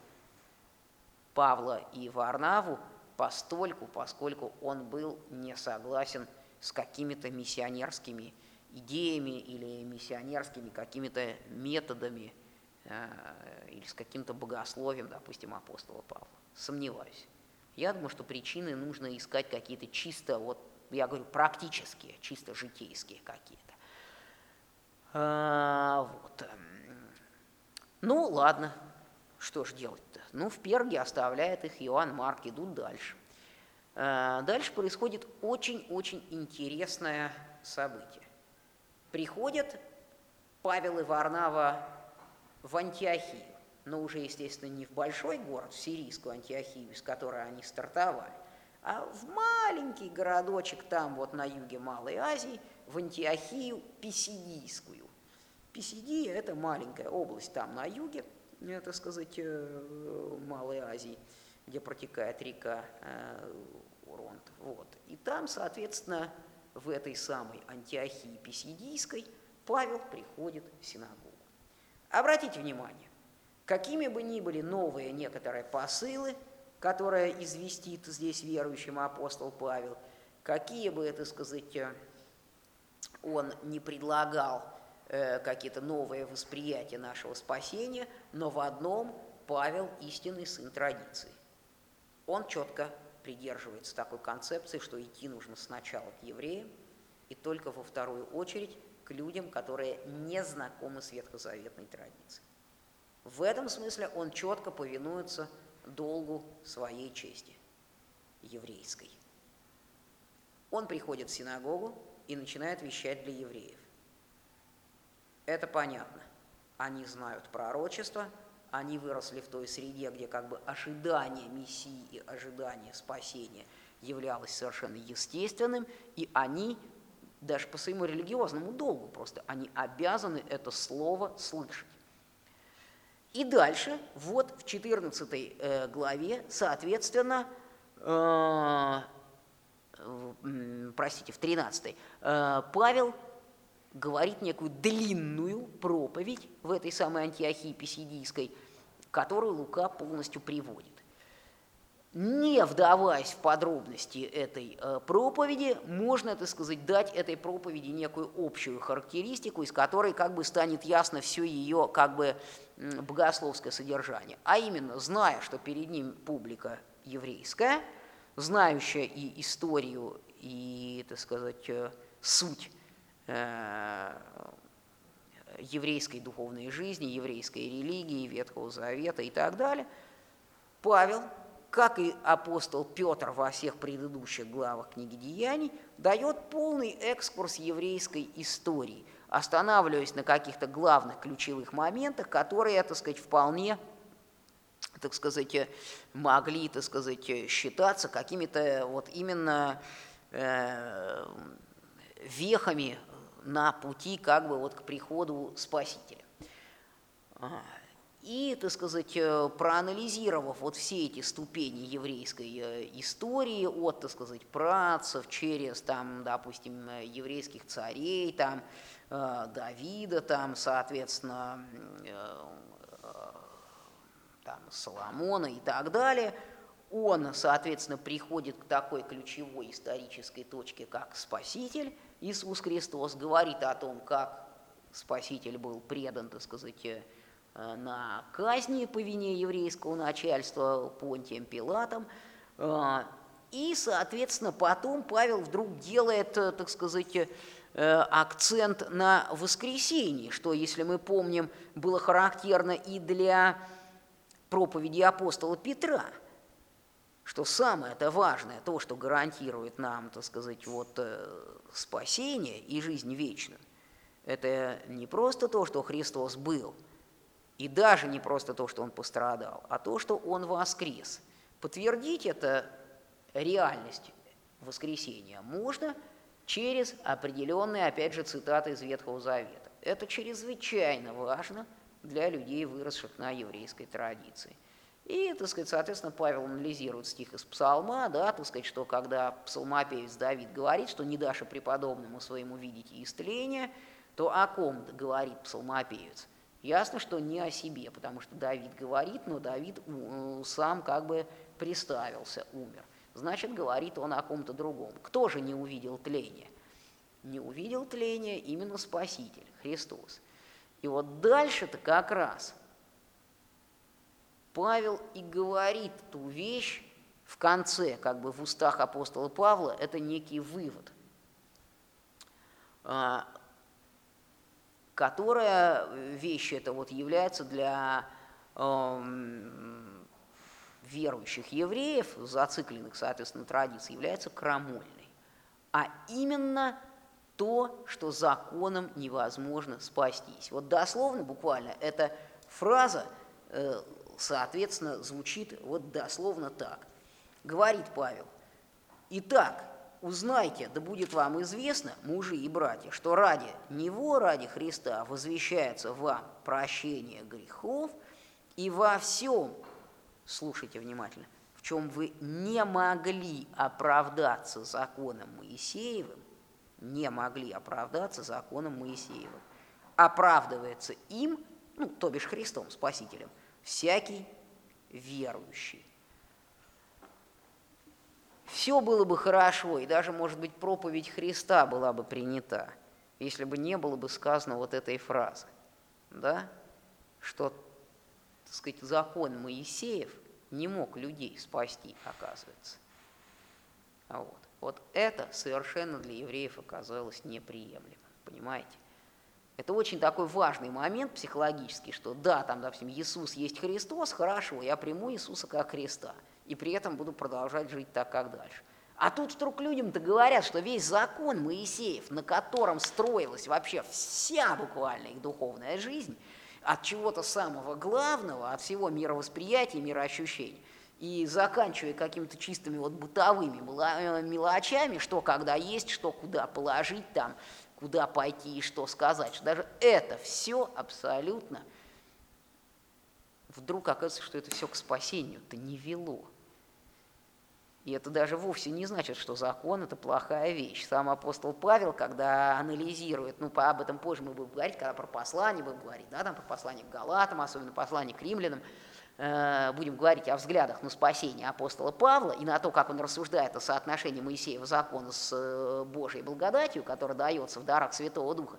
S1: Павла и Варнаву постольку, поскольку он был не согласен с какими-то миссионерскими идеями или миссионерскими какими-то методами э, или с каким-то богословием, допустим, апостола Павла. Сомневаюсь. Я думаю, что причины нужно искать какие-то чисто, вот я говорю, практические, чисто житейские какие-то. А, вот. Ну, ладно, что ж делать-то? Ну, в Перге оставляет их Иоанн Марк, идут дальше. А, дальше происходит очень-очень интересное событие. Приходят Павел и Варнава в Антиохию, но уже, естественно, не в большой город, в сирийскую Антиохию, из которой они стартовали, а в маленький городочек там, вот на юге Малой Азии, в Антиохию Писидийскую. Писидия – это маленькая область там на юге, э, так сказать, э, Малой Азии, где протекает река э, Уронт. Вот. И там, соответственно, в этой самой Антиохии Писидийской Павел приходит в синагогу. Обратите внимание, какими бы ни были новые некоторые посылы, которые известит здесь верующим апостол Павел, какие бы, это сказать, он не предлагал э, какие-то новые восприятия нашего спасения, но в одном Павел истинный сын традиции. Он четко придерживается такой концепции, что идти нужно сначала к евреям и только во вторую очередь к людям, которые не знакомы с ветхозаветной традицией. В этом смысле он четко повинуется долгу своей чести, еврейской. Он приходит в синагогу и начинает вещать для евреев. Это понятно. Они знают пророчество, они выросли в той среде, где как бы ожидание Мессии и ожидание спасения являлось совершенно естественным, и они даже по своему религиозному долгу просто, они обязаны это слово слышать. И дальше, вот в 14 э, главе, соответственно, э, простите, в 13, э, Павел говорит некую длинную проповедь в этой самой Антиохии Писидийской, которую Лука полностью приводит. Не вдаваясь в подробности этой э, проповеди, можно, так сказать, дать этой проповеди некую общую характеристику, из которой как бы станет ясно все ее как бы богословское содержание. А именно, зная, что перед ним публика еврейская, знающая и историю, и, так сказать, э, суть э, еврейской духовной жизни, еврейской религии, Ветхого Завета и так далее, Павел – как и апостол Петр во всех предыдущих главах книги Деяний, дает полный экскурс еврейской истории, останавливаясь на каких-то главных ключевых моментах, которые, так сказать, вполне так сказать, могли, так сказать, считаться какими-то вот именно э, вехами на пути как бы вот к приходу Спасителя. И, так сказать, э, проанализировав вот все эти ступени еврейской э, истории, от, так сказать, працев через, там, допустим, э, еврейских царей, там, Давида, там, соответственно, там, Соломона и так далее, он, соответственно, приходит к такой ключевой исторической точке, как Спаситель. Иисус Христос говорит о том, как Спаситель был предан, так сказать, на казни по вине еврейского начальства Понтием Пилатом. Э, и, соответственно, потом Павел вдруг делает, э, так сказать, акцент на воскресенье, что, если мы помним, было характерно и для проповеди апостола Петра, что самое это важное, то, что гарантирует нам, так сказать, вот, спасение и жизнь вечную, это не просто то, что Христос был – и даже не просто то, что он пострадал, а то, что он воскрес. Подтвердить это реальность воскресения можно через определенные, опять же, цитаты из Ветхого Завета. Это чрезвычайно важно для людей, выросших на еврейской традиции. И, так сказать, соответственно, Павел анализирует стих из Псалма, да, так сказать, что когда псалмопевец Давид говорит, что не дашь преподобному своему видеть истление, то о ком говорит псалмопевец? Ясно, что не о себе, потому что Давид говорит, но Давид сам как бы приставился, умер. Значит, говорит он о ком-то другом. Кто же не увидел тления? Не увидел тления именно Спаситель, Христос. И вот дальше-то как раз Павел и говорит ту вещь в конце, как бы в устах апостола Павла, это некий вывод. Которая вещь эта вот является для э, верующих евреев, зацикленных, соответственно, традиций, является крамольной. А именно то, что законом невозможно спастись. Вот дословно, буквально, эта фраза, э, соответственно, звучит вот дословно так. Говорит Павел, «Итак, узнайте, да будет вам известно, мужи и братья, что ради Него, ради Христа, возвещается вам прощение грехов, и во всем, слушайте внимательно, в чем вы не могли оправдаться законом Моисеевым, не могли оправдаться законом Моисеевым, оправдывается им, ну, то бишь Христом, Спасителем, всякий верующий все было бы хорошо, и даже, может быть, проповедь Христа была бы принята, если бы не было бы сказано вот этой фразы, да, что, так сказать, закон Моисеев не мог людей спасти, оказывается. А вот. вот это совершенно для евреев оказалось неприемлемым, понимаете? Это очень такой важный момент психологический, что да, там, допустим, Иисус есть Христос, хорошо, я приму Иисуса как Христа – и при этом буду продолжать жить так, как дальше. А тут вдруг людям-то говорят, что весь закон Моисеев, на котором строилась вообще вся буквально их духовная жизнь, от чего-то самого главного, от всего мировосприятия, мироощущений, и заканчивая какими-то чистыми вот бытовыми э, мелочами, что когда есть, что куда положить там, куда пойти и что сказать, что даже это все абсолютно вдруг оказывается, что это все к спасению-то не вело. И это даже вовсе не значит, что закон – это плохая вещь. Сам апостол Павел, когда анализирует, ну, об этом позже мы будем говорить, когда про послание будем говорить, да, там про послание к Галатам, особенно послание к римлянам, э, будем говорить о взглядах на спасение апостола Павла и на то, как он рассуждает о соотношении Моисеева закона с э, Божьей благодатью, которая дается в дарах Святого Духа,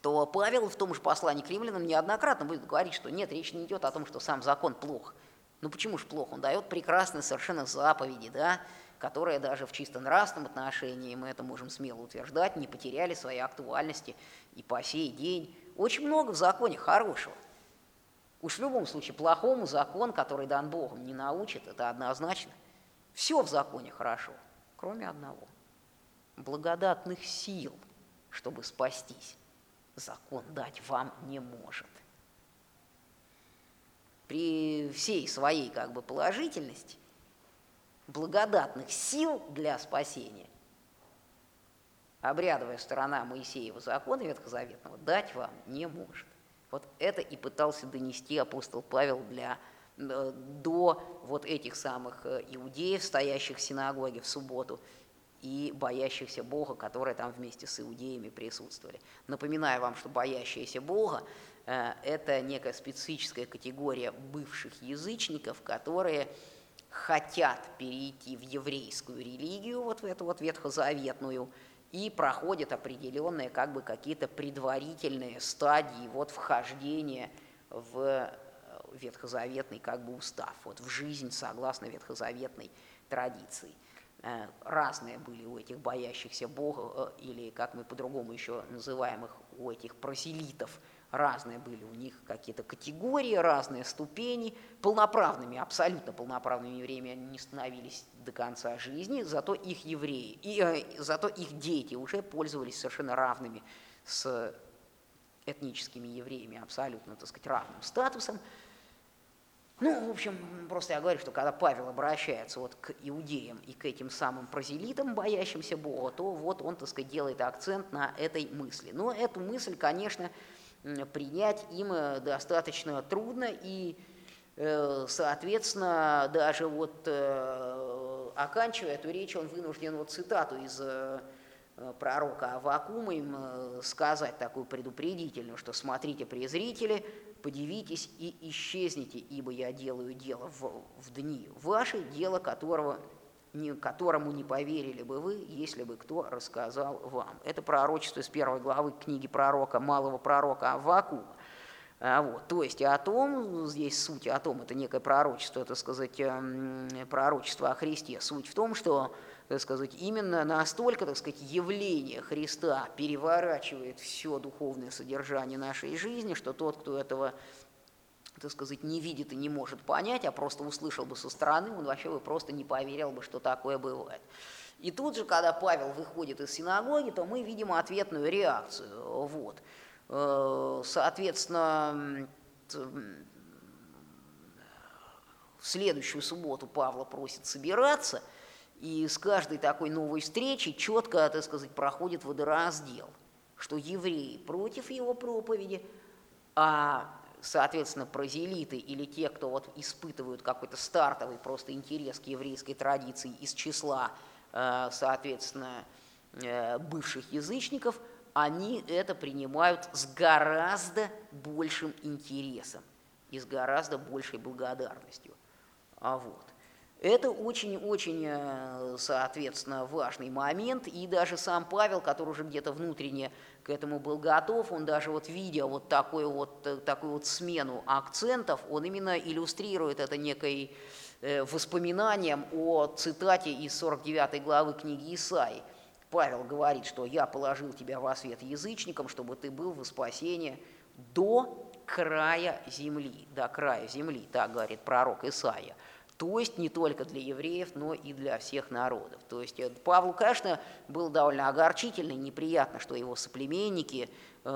S1: то Павел в том же послании к римлянам неоднократно будет говорить, что нет, речь не идет о том, что сам закон плох – ну почему же плохо? Он дает прекрасные совершенно заповеди, да, которые даже в чисто нравственном отношении, мы это можем смело утверждать, не потеряли своей актуальности и по сей день. Очень много в законе хорошего. Уж в любом случае плохому закон, который дан Богом, не научит, это однозначно. Все в законе хорошо, кроме одного. Благодатных сил, чтобы спастись, закон дать вам не может при всей своей как бы положительности, благодатных сил для спасения, обрядовая сторона Моисеева закона Ветхозаветного дать вам не может. Вот это и пытался донести апостол Павел для, э, до вот этих самых э, иудеев, стоящих в синагоге в субботу, и боящихся Бога, которые там вместе с иудеями присутствовали. Напоминаю вам, что боящиеся Бога это некая специфическая категория бывших язычников, которые хотят перейти в еврейскую религию, вот в эту вот ветхозаветную, и проходят определенные как бы какие-то предварительные стадии вот вхождения в э, ветхозаветный как бы устав, вот в жизнь согласно ветхозаветной традиции. Э, разные были у этих боящихся Бога, или как мы по-другому еще называем их, у этих прозелитов – разные были у них какие-то категории, разные ступени. Полноправными, абсолютно полноправными евреями они не становились до конца жизни, зато их евреи, и, э, зато их дети уже пользовались совершенно равными с этническими евреями, абсолютно, так сказать, равным статусом. Ну, в общем, просто я говорю, что когда Павел обращается вот к иудеям и к этим самым прозелитам, боящимся Бога, то вот он, так сказать, делает акцент на этой мысли. Но эту мысль, конечно, принять им э, достаточно трудно, и, э, соответственно, даже вот э, оканчивая эту речь, он вынужден вот цитату из пророка Авакума им сказать такую предупредительную, что «смотрите, презрители, подивитесь и исчезните, ибо я делаю дело в, в дни ваши, дело которого которому не поверили бы вы, если бы кто рассказал вам. Это пророчество из первой главы книги пророка, малого пророка Аввакума. А вот, то есть о том, здесь суть о том, это некое пророчество, это сказать, эм, пророчество о Христе. Суть в том, что так сказать, именно настолько, так сказать, явление Христа переворачивает все духовное содержание нашей жизни, что тот, кто этого так сказать, не видит и не может понять, а просто услышал бы со стороны, он вообще бы просто не поверил бы, что такое бывает. И тут же, когда Павел выходит из синагоги, то мы видим ответную реакцию. Вот. Э, соответственно, в следующую субботу Павла просит собираться, и с каждой такой новой встречи четко, так сказать, проходит водораздел, что евреи против его проповеди, а, соответственно, прозелиты или те, кто вот испытывают какой-то стартовый просто интерес к еврейской традиции из числа, э, соответственно, э, бывших язычников, они это принимают с гораздо большим интересом и с гораздо большей благодарностью. А вот. Это очень-очень, э, соответственно, важный момент, и даже сам Павел, который уже где-то внутренне к этому был готов, он даже вот видя вот, такой вот э, такую вот смену акцентов, он именно иллюстрирует это некой э, воспоминанием о цитате из 49 главы книги Исаи. Павел говорит, что «я положил тебя во свет язычникам, чтобы ты был во спасение до края земли, до края земли», так говорит пророк Исаия. То есть не только для евреев, но и для всех народов. То есть э, Павлу, конечно, было довольно огорчительно, неприятно, что его соплеменники, э,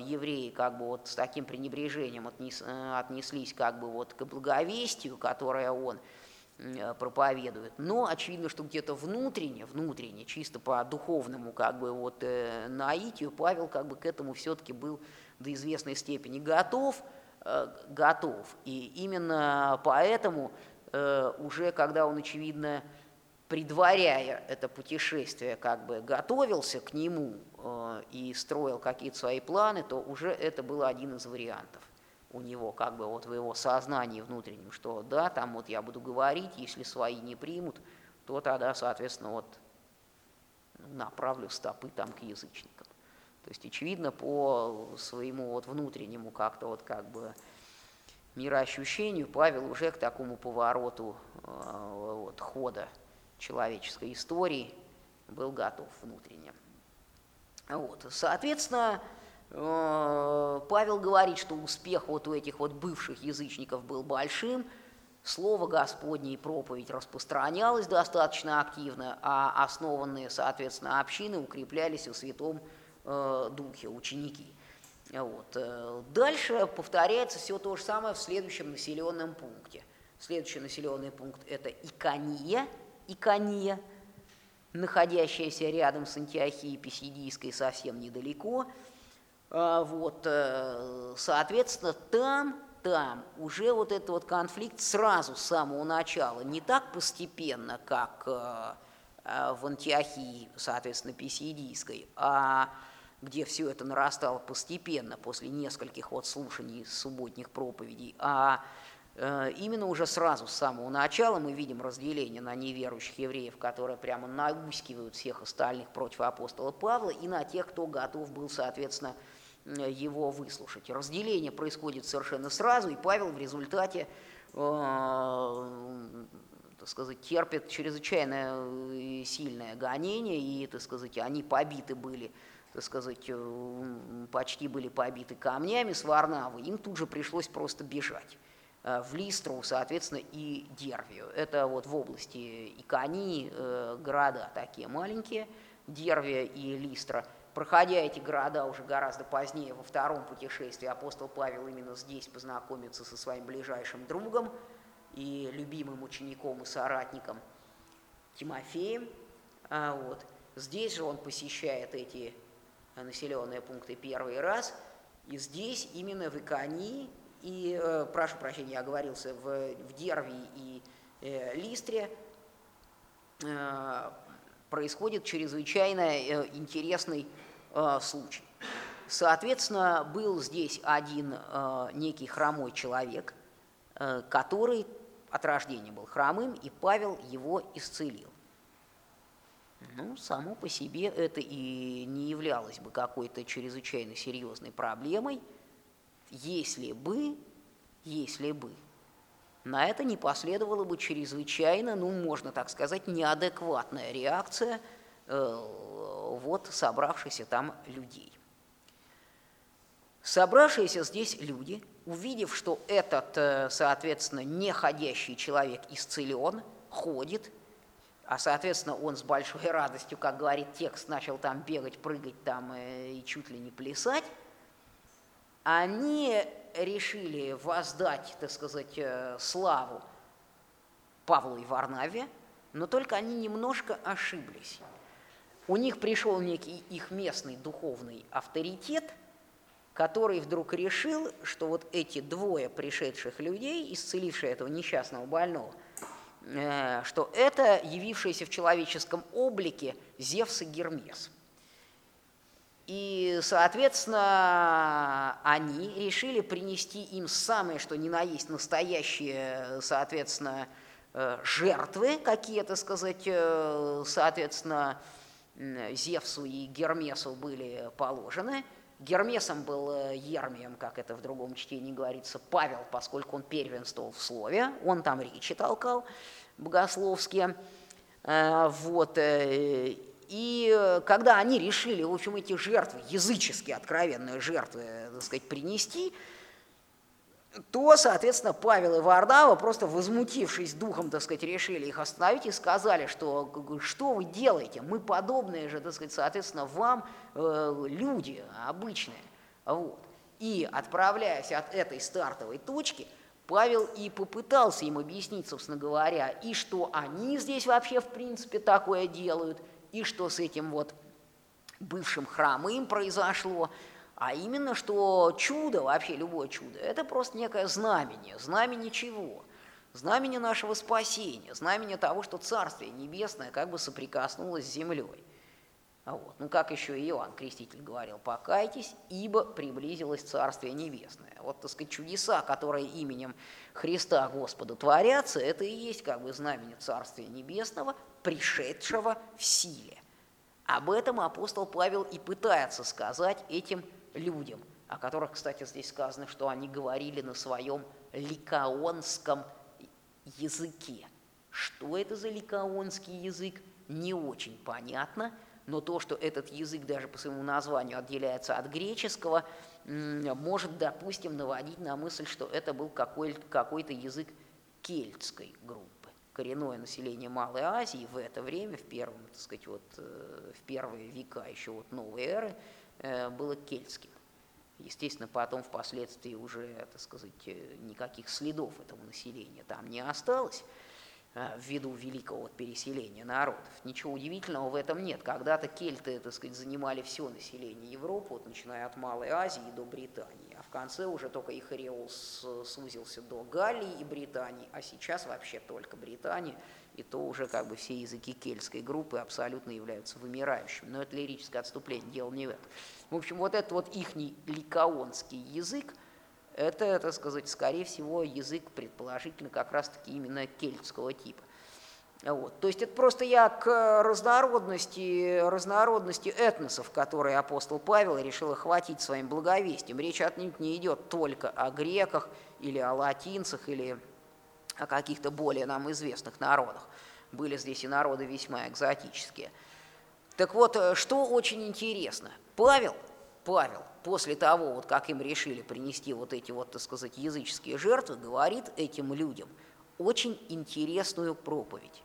S1: евреи, как бы вот с таким пренебрежением отнес, э, отнеслись как бы вот к благовестию, которое он э, проповедует. Но очевидно, что где-то внутренне, внутренне, чисто по духовному как бы вот э, наитию, Павел как бы к этому все-таки был до известной степени готов, э, готов. И именно поэтому уже когда он, очевидно, предваряя это путешествие, как бы готовился к нему э, и строил какие-то свои планы, то уже это был один из вариантов у него, как бы вот в его сознании внутреннем, что да, там вот я буду говорить, если свои не примут, то тогда, соответственно, вот направлю стопы там к язычникам. То есть, очевидно, по своему вот внутреннему как-то вот как бы мироощущению Павел уже к такому повороту э, вот, хода человеческой истории был готов внутренне. Вот. Соответственно, э, Павел говорит, что успех вот у этих вот бывших язычников был большим, Слово Господне и проповедь распространялось достаточно активно, а основанные, соответственно, общины укреплялись в Святом э, Духе, ученики. Вот. Э, дальше повторяется все то же самое в следующем населенном пункте. Следующий населенный пункт – это Икония, Икония, находящаяся рядом с Антиохией Писидийской совсем недалеко. А, вот, э, соответственно, там, там уже вот этот вот конфликт сразу с самого начала, не так постепенно, как э, в Антиохии, соответственно, Писидийской, а где все это нарастало постепенно после нескольких вот слушаний субботних проповедей, а э, именно уже сразу с самого начала мы видим разделение на неверующих евреев, которые прямо наускивают всех остальных против апостола Павла, и на тех, кто готов был, соответственно, его выслушать. Разделение происходит совершенно сразу, и Павел в результате э, так сказать, терпит чрезвычайно э, сильное гонение, и, так сказать, они побиты были так сказать, э, почти были побиты камнями с Варнавы, им тут же пришлось просто бежать э, в Листру, соответственно, и Дервию. Это вот в области Иконии э, города такие маленькие, Дервия и Листра. Проходя эти города уже гораздо позднее, во втором путешествии, апостол Павел именно здесь познакомится со своим ближайшим другом и любимым учеником и соратником Тимофеем. А вот. Здесь же он посещает эти населенные пункты первый раз. И здесь именно в Иконии, и, э, прошу прощения, я оговорился, в, в Дервии и э, Листре э, происходит чрезвычайно э, интересный э, случай. Соответственно, был здесь один э, некий хромой человек, э, который от рождения был хромым, и Павел его исцелил. Ну, само по себе это и не являлось бы какой-то чрезвычайно серьезной проблемой, если бы, если бы на это не последовала бы чрезвычайно, ну, можно так сказать, неадекватная реакция э, вот собравшихся там людей. Собравшиеся здесь люди, увидев, что этот, э, соответственно, неходящий человек исцелен, ходит, а, соответственно, он с большой радостью, как говорит текст, начал там бегать, прыгать там э, и чуть ли не плясать, они решили воздать, так сказать, э, славу Павлу и Варнаве, но только они немножко ошиблись. У них пришел некий их местный духовный авторитет, который вдруг решил, что вот эти двое пришедших людей, исцелившие этого несчастного больного, что это явившиеся в человеческом облике Зевс и Гермес. И, соответственно, они решили принести им самое, что ни на есть, настоящие, соответственно, э, жертвы, какие, то сказать, э, соответственно, Зевсу и Гермесу были положены – Гермесом был э, Ермием, как это в другом чтении говорится, Павел, поскольку он первенствовал в слове, он там речи толкал богословские. Э, вот. Э, и когда они решили, в общем, эти жертвы, языческие, откровенные жертвы, так сказать, принести, то, соответственно, Павел и Варнава, просто возмутившись духом, так сказать, решили их остановить и сказали, что что вы делаете, мы подобные же, так сказать, соответственно, вам э, люди обычные. Вот. И отправляясь от этой стартовой точки, Павел и попытался им объяснить, собственно говоря, и что они здесь вообще в принципе такое делают, и что с этим вот бывшим храмом произошло, а именно, что чудо, вообще любое чудо, это просто некое знамение, знамение чего? Знамение нашего спасения, знамение того, что Царствие Небесное как бы соприкоснулось с землей. А вот. Ну, как еще Иоанн Креститель говорил, покайтесь, ибо приблизилось Царствие Небесное. Вот, так сказать, чудеса, которые именем Христа Господа творятся, это и есть как бы знамение Царствия Небесного, пришедшего в силе. Об этом апостол Павел и пытается сказать этим людям, о которых, кстати, здесь сказано, что они говорили на своем ликаонском языке. Что это за ликаонский язык, не очень понятно, но то, что этот язык даже по своему названию отделяется от греческого, может, допустим, наводить на мысль, что это был какой-то какой язык кельтской группы. Коренное население Малой Азии в это время, в первом, так сказать, вот, э, в первые века еще вот новой эры, было кельтским. Естественно, потом впоследствии уже, так сказать, э, никаких следов этого населения там не осталось э, ввиду великого переселения народов. Ничего удивительного в этом нет. Когда-то кельты, так сказать, занимали все население Европы, вот, начиная от Малой Азии до Британии, а конце уже только их ореол сузился до Галлии и Британии, а сейчас вообще только Британия – и то уже как бы все языки кельтской группы абсолютно являются вымирающими. Но это лирическое отступление, дело не в этом. В общем, вот этот вот их ликаонский язык, это, так сказать, скорее всего, язык, предположительно, как раз-таки именно кельтского типа. Вот. То есть это просто я к разнородности, разнородности этносов, которые апостол Павел решил охватить своим благовестием. Речь отнюдь не идет только о греках или о латинцах или о каких-то более нам известных народах. Были здесь и народы весьма экзотические. Так вот, э, что очень интересно. Павел, Павел, после того, вот как им решили принести вот эти вот, так сказать, языческие жертвы, говорит этим людям очень интересную проповедь.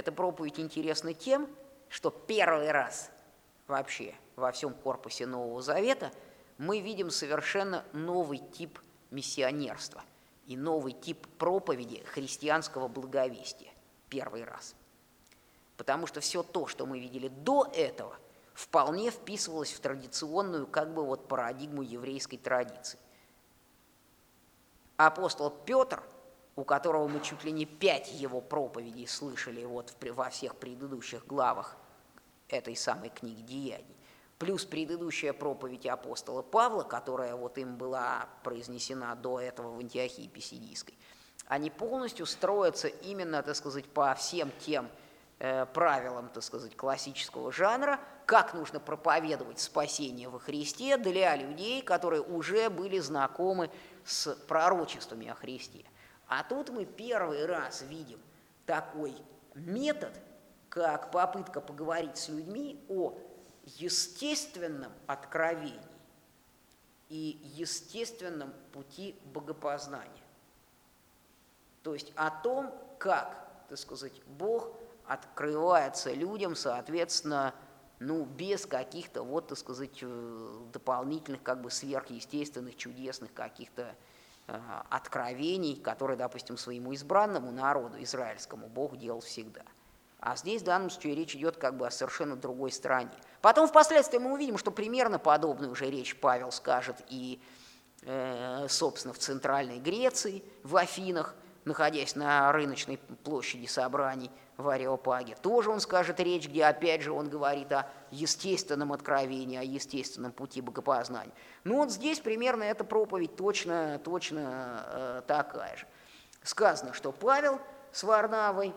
S1: Эта проповедь интересна тем, что первый раз вообще во всем корпусе Нового Завета мы видим совершенно новый тип миссионерства и новый тип проповеди христианского благовестия. Первый раз. Потому что все то, что мы видели до этого, вполне вписывалось в традиционную как бы вот парадигму еврейской традиции. Апостол Петр, у которого мы чуть ли не пять его проповедей слышали вот во всех предыдущих главах этой самой книги «Деяний», плюс предыдущая проповедь апостола Павла, которая вот им была произнесена до этого в Антиохии Писидийской, они полностью строятся именно, так сказать, по всем тем э, правилам, так сказать, классического жанра, как нужно проповедовать спасение во Христе для людей, которые уже были знакомы с пророчествами о Христе. А тут мы первый раз видим такой метод, как попытка поговорить с людьми о естественном откровении и естественном пути богопознания. То есть о том, как, так сказать, Бог открывается людям, соответственно, ну, без каких-то, вот, так сказать, э, дополнительных, как бы сверхъестественных, чудесных каких-то откровений, которые, допустим, своему избранному народу, израильскому, Бог делал всегда. А здесь в данном случае речь идет как бы о совершенно другой стране. Потом впоследствии мы увидим, что примерно подобную уже речь Павел скажет и, э, собственно, в Центральной Греции, в Афинах, находясь на рыночной площади собраний в Ареопаге. Тоже он скажет речь, где опять же он говорит о естественном откровении, о естественном пути богопознания. Ну вот здесь примерно эта проповедь точно, точно э, такая же. Сказано, что Павел с Варнавой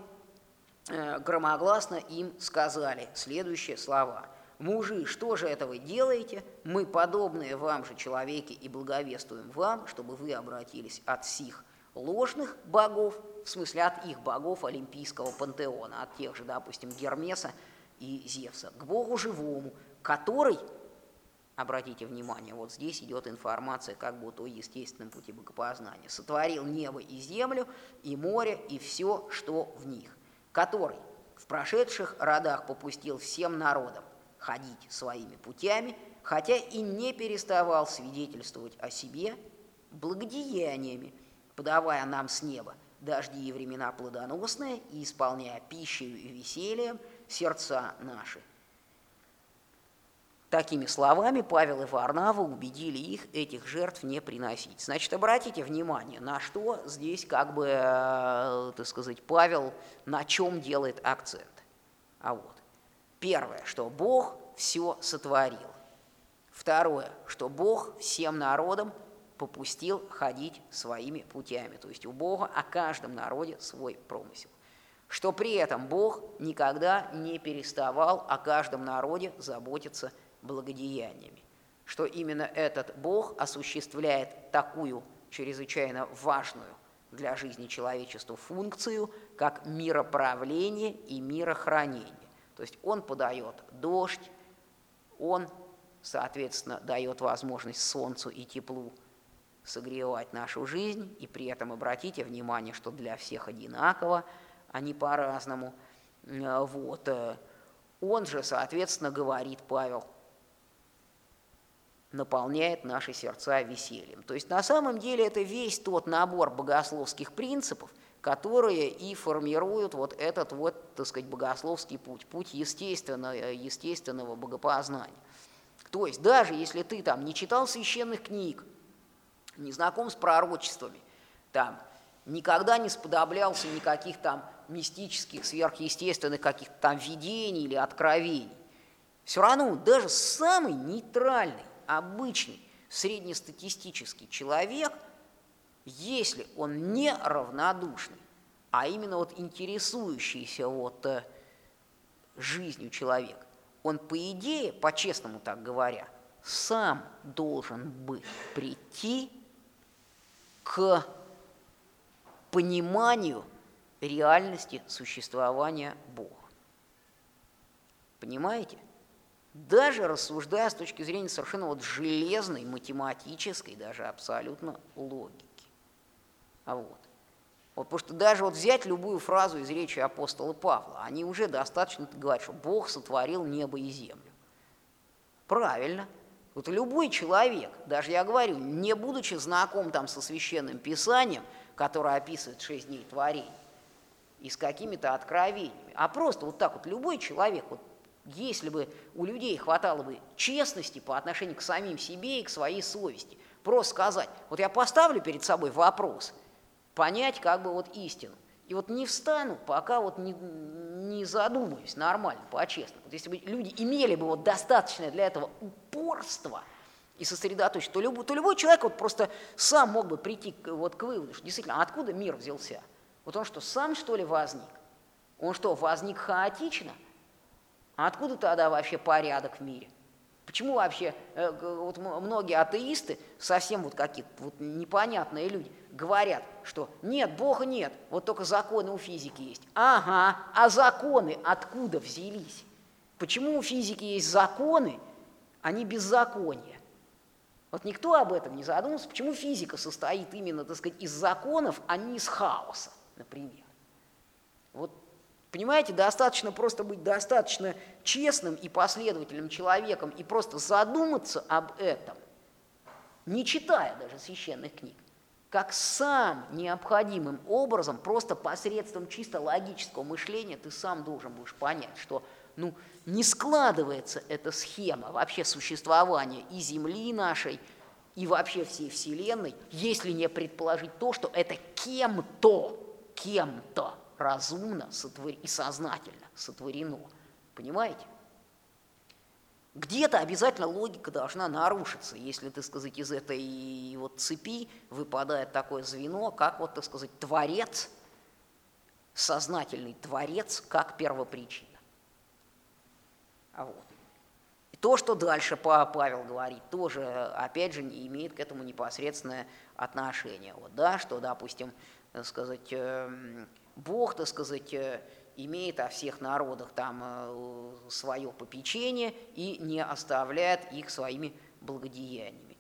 S1: э, громогласно им сказали следующие слова. «Мужи, что же это вы делаете? Мы, подобные вам же человеки, и благовествуем вам, чтобы вы обратились от сих ложных богов, в смысле от их богов олимпийского пантеона, от тех же, допустим, Гермеса и Зевса, к богу живому, который, обратите внимание, вот здесь идет информация как бы о естественном пути богопознания, сотворил небо и землю, и море, и все, что в них, который в прошедших родах попустил всем народам ходить своими путями, хотя и не переставал свидетельствовать о себе благодеяниями, подавая нам с неба дожди и времена плодоносные, и исполняя пищей и весельем сердца наши. Такими словами Павел и Варнава убедили их этих жертв не приносить. Значит, обратите внимание, на что здесь, как бы, э, так сказать, Павел на чем делает акцент. А вот, первое, что Бог все сотворил. Второе, что Бог всем народам попустил ходить своими путями. То есть у Бога о каждом народе свой промысел. Что при этом Бог никогда не переставал о каждом народе заботиться благодеяниями. Что именно этот Бог осуществляет такую чрезвычайно важную для жизни человечества функцию, как мироправление и мирохранение. То есть он подает дождь, он, соответственно, дает возможность солнцу и теплу согревать нашу жизнь, и при этом обратите внимание, что для всех одинаково, а не по-разному. Э, вот. Э, он же, соответственно, говорит Павел, наполняет наши сердца весельем. То есть на самом деле это весь тот набор богословских принципов, которые и формируют вот этот вот, так сказать, богословский путь, путь естественного, естественного богопознания. То есть даже если ты там не читал священных книг, не знаком с пророчествами, там, никогда не сподоблялся никаких там мистических, сверхъестественных каких-то там видений или откровений. Все равно даже самый нейтральный, обычный, среднестатистический человек, если он не равнодушный, а именно вот интересующийся вот э, жизнью человек, он по идее, по-честному так говоря, сам должен бы прийти к пониманию реальности существования Бога. Понимаете? Даже рассуждая с точки зрения совершенно вот железной, математической, даже абсолютно логики. А вот. Вот, потому что даже вот взять любую фразу из речи апостола Павла, они уже достаточно говорят, что Бог сотворил небо и землю. Правильно. Вот любой человек, даже я говорю, не будучи знаком там со священным писанием, которое описывает шесть дней творений, и с какими-то откровениями, а просто вот так вот любой человек, вот если бы у людей хватало бы честности по отношению к самим себе и к своей совести, просто сказать, вот я поставлю перед собой вопрос, понять как бы вот истину, и вот не встану, пока вот не, не задумаюсь нормально, по-честному. Вот если бы люди имели бы вот достаточное для этого упорство и сосредоточенность, то любой, то любой человек вот просто сам мог бы прийти вот к выводу, что действительно, откуда мир взялся? Вот он что, сам что ли возник? Он что, возник хаотично? А откуда тогда вообще порядок в мире? Почему вообще э, вот многие атеисты, совсем вот какие-то вот непонятные люди, говорят, что нет, Бога нет, вот только законы у физики есть. Ага, а законы откуда взялись? Почему у физики есть законы, а не беззаконие? Вот никто об этом не задумался, почему физика состоит именно, так сказать, из законов, а не из хаоса, например. Вот Понимаете, достаточно просто быть достаточно честным и последовательным человеком и просто задуматься об этом, не читая даже священных книг, как сам необходимым образом, просто посредством чисто логического мышления ты сам должен будешь понять, что ну, не складывается эта схема вообще существования и Земли нашей, и вообще всей Вселенной, если не предположить то, что это кем-то, кем-то разумно сотвор... и сознательно сотворено. Понимаете? Где-то обязательно логика должна нарушиться, если, так сказать, из этой вот цепи выпадает такое звено, как вот, так сказать, творец, сознательный творец, как первопричина. А вот. И то, что дальше Павел говорит, тоже, опять же, не имеет к этому непосредственное отношение. Вот, да, что, допустим, так сказать, эм, Бог, так сказать, э, имеет о всех народах там э, свое попечение и не оставляет их своими благодеяниями.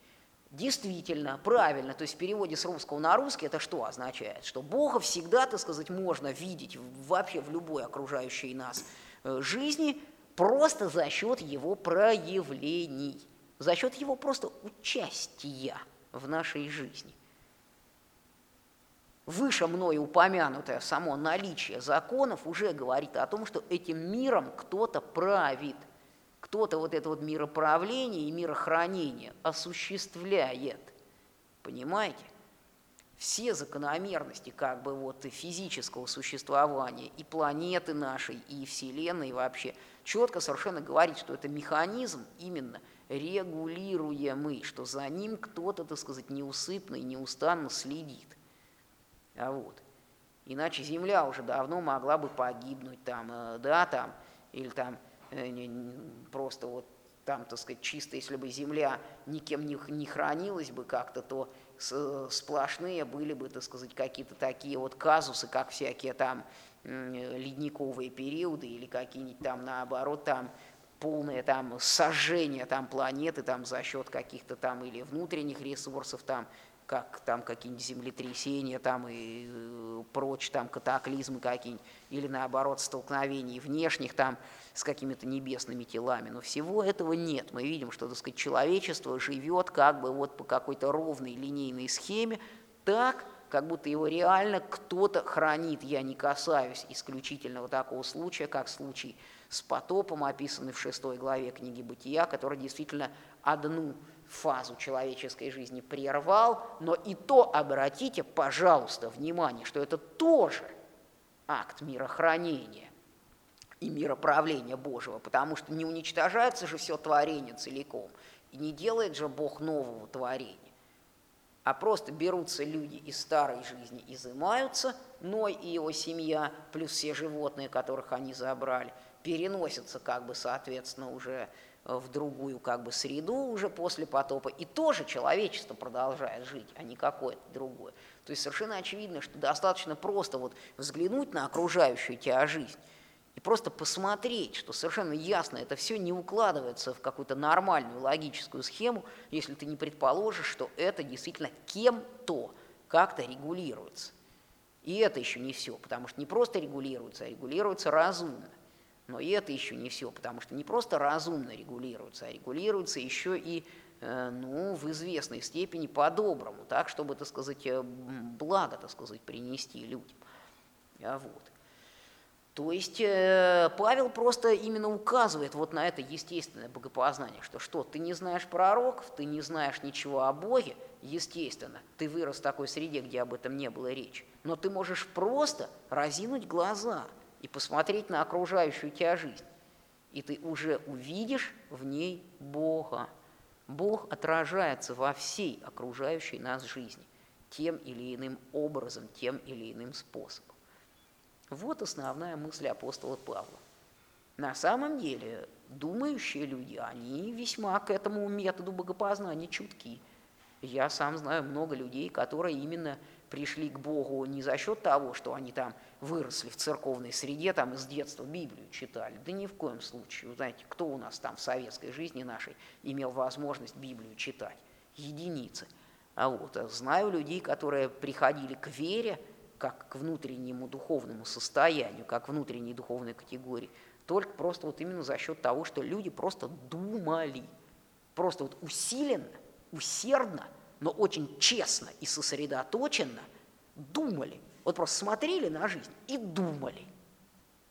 S1: Действительно, правильно, то есть в переводе с русского на русский это что означает? Что Бога всегда, так сказать, можно видеть вообще в любой окружающей нас э, жизни просто за счет его проявлений, за счет его просто участия в нашей жизни выше мной упомянутое само наличие законов уже говорит о том, что этим миром кто-то правит, кто-то вот это вот мироправление и мирохранение осуществляет. Понимаете? Все закономерности как бы вот и физического существования и планеты нашей, и Вселенной вообще четко совершенно говорит, что это механизм именно регулируемый, что за ним кто-то, так сказать, неусыпно и неустанно следит. А вот. Иначе Земля уже давно могла бы погибнуть там, э, да, там, или там э, просто вот там, так сказать, чисто, если бы Земля никем не, хранилась бы как-то, то сплошные были бы, так сказать, какие-то такие вот казусы, как всякие там ледниковые периоды или какие-нибудь там, наоборот, там полное там сожжение там планеты там за счет каких-то там или внутренних ресурсов там как там какие-нибудь землетрясения там и э, прочь, там катаклизмы какие-нибудь, или наоборот столкновений внешних там с какими-то небесными телами. Но всего этого нет. Мы видим, что, так сказать, человечество живет как бы вот по какой-то ровной линейной схеме, так, как будто его реально кто-то хранит. Я не касаюсь исключительного такого случая, как случай с потопом, описанный в шестой главе книги «Бытия», который действительно одну фазу человеческой жизни прервал, но и то обратите, пожалуйста, внимание, что это тоже акт мирохранения и мироправления Божьего, потому что не уничтожается же все творение целиком, и не делает же Бог нового творения, а просто берутся люди из старой жизни, изымаются, Ной и его семья, плюс все животные, которых они забрали, переносятся как бы, соответственно, уже в другую как бы среду уже после потопа, и тоже человечество продолжает жить, а не какое-то другое. То есть совершенно очевидно, что достаточно просто вот взглянуть на окружающую тебя жизнь и просто посмотреть, что совершенно ясно это все не укладывается в какую-то нормальную логическую схему, если ты не предположишь, что это действительно кем-то как-то регулируется. И это еще не все, потому что не просто регулируется, а регулируется разумно. Но и это еще не все, потому что не просто разумно регулируется, а регулируется еще и э, ну, в известной степени по-доброму, так, чтобы, так сказать, э, благо, так сказать, принести людям. А вот. То есть э, Павел просто именно указывает вот на это естественное богопознание, что что, ты не знаешь пророков, ты не знаешь ничего о Боге, естественно, ты вырос в такой среде, где об этом не было речи, но ты можешь просто разинуть глаза – и посмотреть на окружающую тебя жизнь. И ты уже увидишь в ней Бога. Бог отражается во всей окружающей нас жизни тем или иным образом, тем или иным способом. Вот основная мысль апостола Павла. На самом деле думающие люди, они весьма к этому методу богопознания чутки. Я сам знаю много людей, которые именно пришли к Богу не за счет того, что они там выросли в церковной среде, там из детства Библию читали. Да ни в коем случае. Вы знаете, кто у нас там в советской жизни нашей имел возможность Библию читать? Единицы. А вот а знаю людей, которые приходили к вере, как к внутреннему духовному состоянию, как внутренней духовной категории, только просто вот именно за счет того, что люди просто думали, просто вот усиленно, усердно – но очень честно и сосредоточенно думали. Вот просто смотрели на жизнь и думали,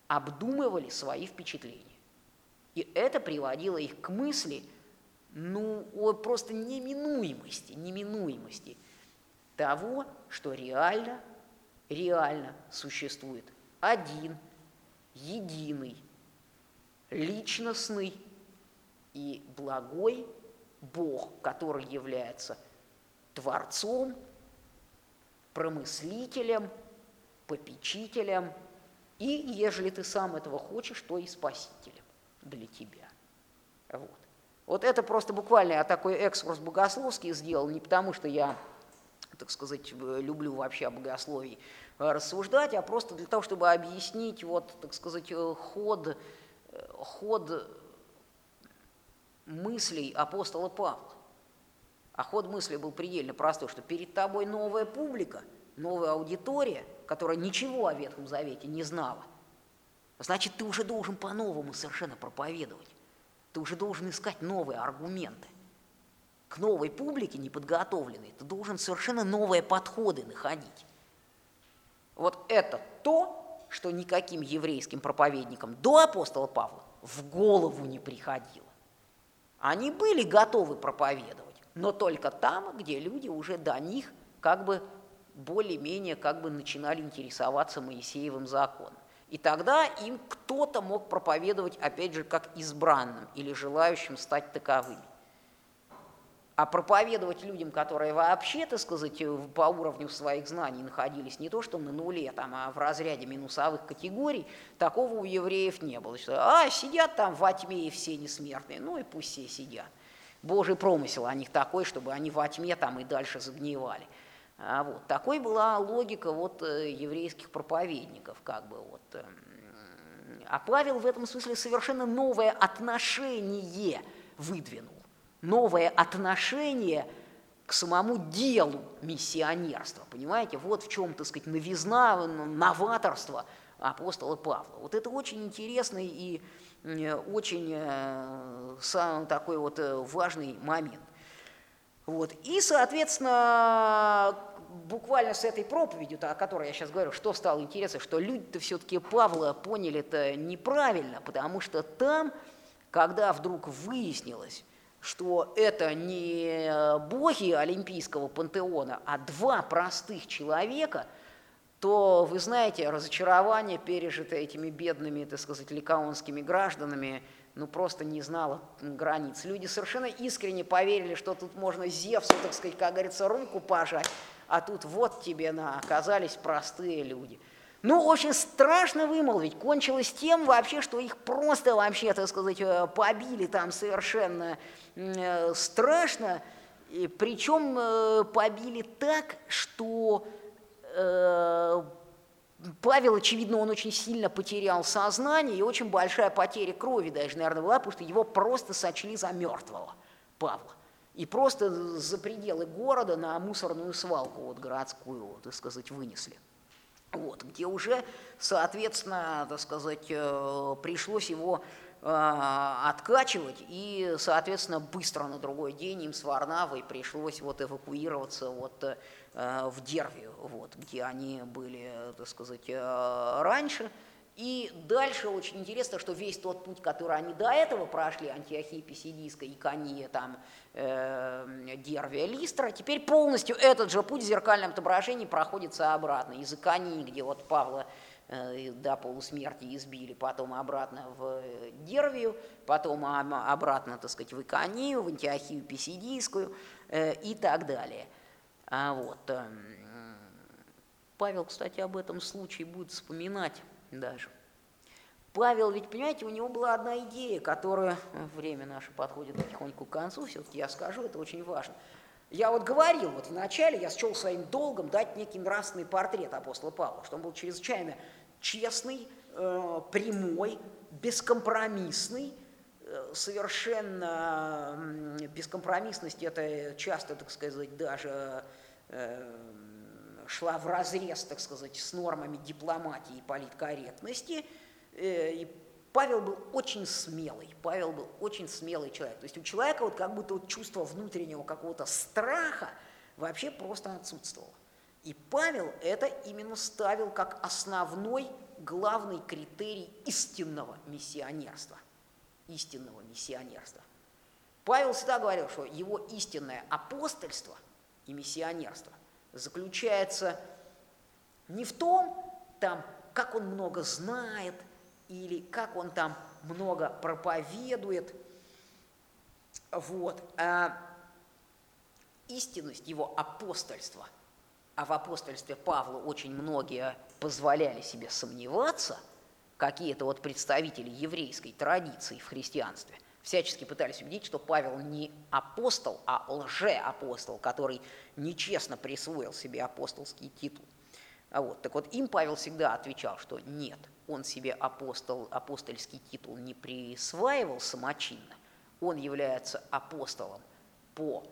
S1: обдумывали свои впечатления. И это приводило их к мысли, ну, о просто неминуемости, неминуемости того, что реально, реально существует один, единый, личностный и благой Бог, который является – творцом, промыслителем, попечителем и, ежели ты сам этого хочешь, то и спасителем для тебя. Вот. Вот это просто буквально я такой экскурс богословский сделал, не потому что я, так сказать, люблю вообще о богословии рассуждать, а просто для того, чтобы объяснить, вот, так сказать, ход, ход мыслей апостола Павла. А ход мысли был предельно простой, что перед тобой новая публика, новая аудитория, которая ничего о Ветхом Завете не знала. Значит, ты уже должен по-новому совершенно проповедовать. Ты уже должен искать новые аргументы. К новой публике неподготовленной ты должен совершенно новые подходы находить. Вот это то, что никаким еврейским проповедникам до апостола Павла в голову не приходило. Они были готовы проповедовать но только там, где люди уже до них как бы более-менее как бы начинали интересоваться Моисеевым законом. И тогда им кто-то мог проповедовать, опять же, как избранным или желающим стать таковыми. А проповедовать людям, которые вообще, так сказать, по уровню своих знаний находились не то что на нуле, там, а в разряде минусовых категорий, такого у евреев не было. Что, а, сидят там во тьме и все несмертные, ну и пусть все сидят. Божий промысел о них такой, чтобы они во тьме там и дальше загнивали. А вот. Такой была логика вот, э, еврейских проповедников. Как бы, вот. Эм, а Павел в этом смысле совершенно новое отношение выдвинул. Новое отношение к самому делу миссионерства. Понимаете, вот в чем, так сказать, новизна, новаторство апостола Павла. Вот это очень интересный и очень э, сам такой вот э, важный момент. Вот. И, соответственно, буквально с этой проповедью, о которой я сейчас говорю, что стало интересно, что люди-то все-таки Павла поняли это неправильно, потому что там, когда вдруг выяснилось, что это не боги Олимпийского пантеона, а два простых человека – то, вы знаете, разочарование, пережитое этими бедными, так сказать, ликаонскими гражданами, ну просто не знало границ. Люди совершенно искренне поверили, что тут можно Зевсу, так сказать, как говорится, руку пожать, а тут вот тебе на, оказались простые люди. Ну, очень страшно вымолвить. Кончилось тем вообще, что их просто вообще, так сказать, э, побили там совершенно э, страшно. И, причем э, побили так, что Павел, очевидно, он очень сильно потерял сознание, и очень большая потеря крови даже, наверное, была, потому что его просто сочли за мертвого, Павла. И просто за пределы города на мусорную свалку вот городскую, вот, так сказать, вынесли. Вот, где уже, соответственно, так сказать, э, пришлось его э, откачивать, и, соответственно, быстро на другой день им с Варнавой пришлось вот эвакуироваться вот Э, в Дервию, вот, где они были, так сказать, э, раньше. И дальше очень интересно, что весь тот путь, который они до этого прошли, Антиохия Писидийская, Икония, там, э, Дервия, Листра, теперь полностью этот же путь в зеркальном отображении проходится обратно. Из Иконии, где вот Павла э, до полусмерти избили, потом обратно в Дервию, потом обратно, так сказать, в Иконию, в Антиохию Писидийскую э, и так далее – а вот, эм, Павел, кстати, об этом случае будет вспоминать даже. Павел, ведь, понимаете, у него была одна идея, которая, время наше подходит потихоньку к концу, все-таки я скажу, это очень важно. Я вот говорил, вот вначале я счел своим долгом дать некий нравственный портрет апостола Павла, что он был чрезвычайно честный, э, прямой, бескомпромиссный, э, совершенно бескомпромиссность, это часто, так сказать, даже шла в разрез, так сказать, с нормами дипломатии и политкорректности, э, и Павел был очень смелый, Павел был очень смелый человек. То есть у человека вот как будто вот чувство внутреннего какого-то страха вообще просто отсутствовало. И Павел это именно ставил как основной, главный критерий истинного миссионерства. Истинного миссионерства. Павел всегда говорил, что его истинное апостольство и миссионерство заключается не в том, там, как он много знает – или как он там много проповедует. Вот. А истинность его апостольства, а в апостольстве Павла очень многие позволяли себе сомневаться, какие-то вот представители еврейской традиции в христианстве, всячески пытались убедить, что Павел не апостол, а лжеапостол, который нечестно присвоил себе апостолский титул. А вот, так вот, им Павел всегда отвечал, что нет, он себе апостол, апостольский титул не присваивал самочинно, он является апостолом по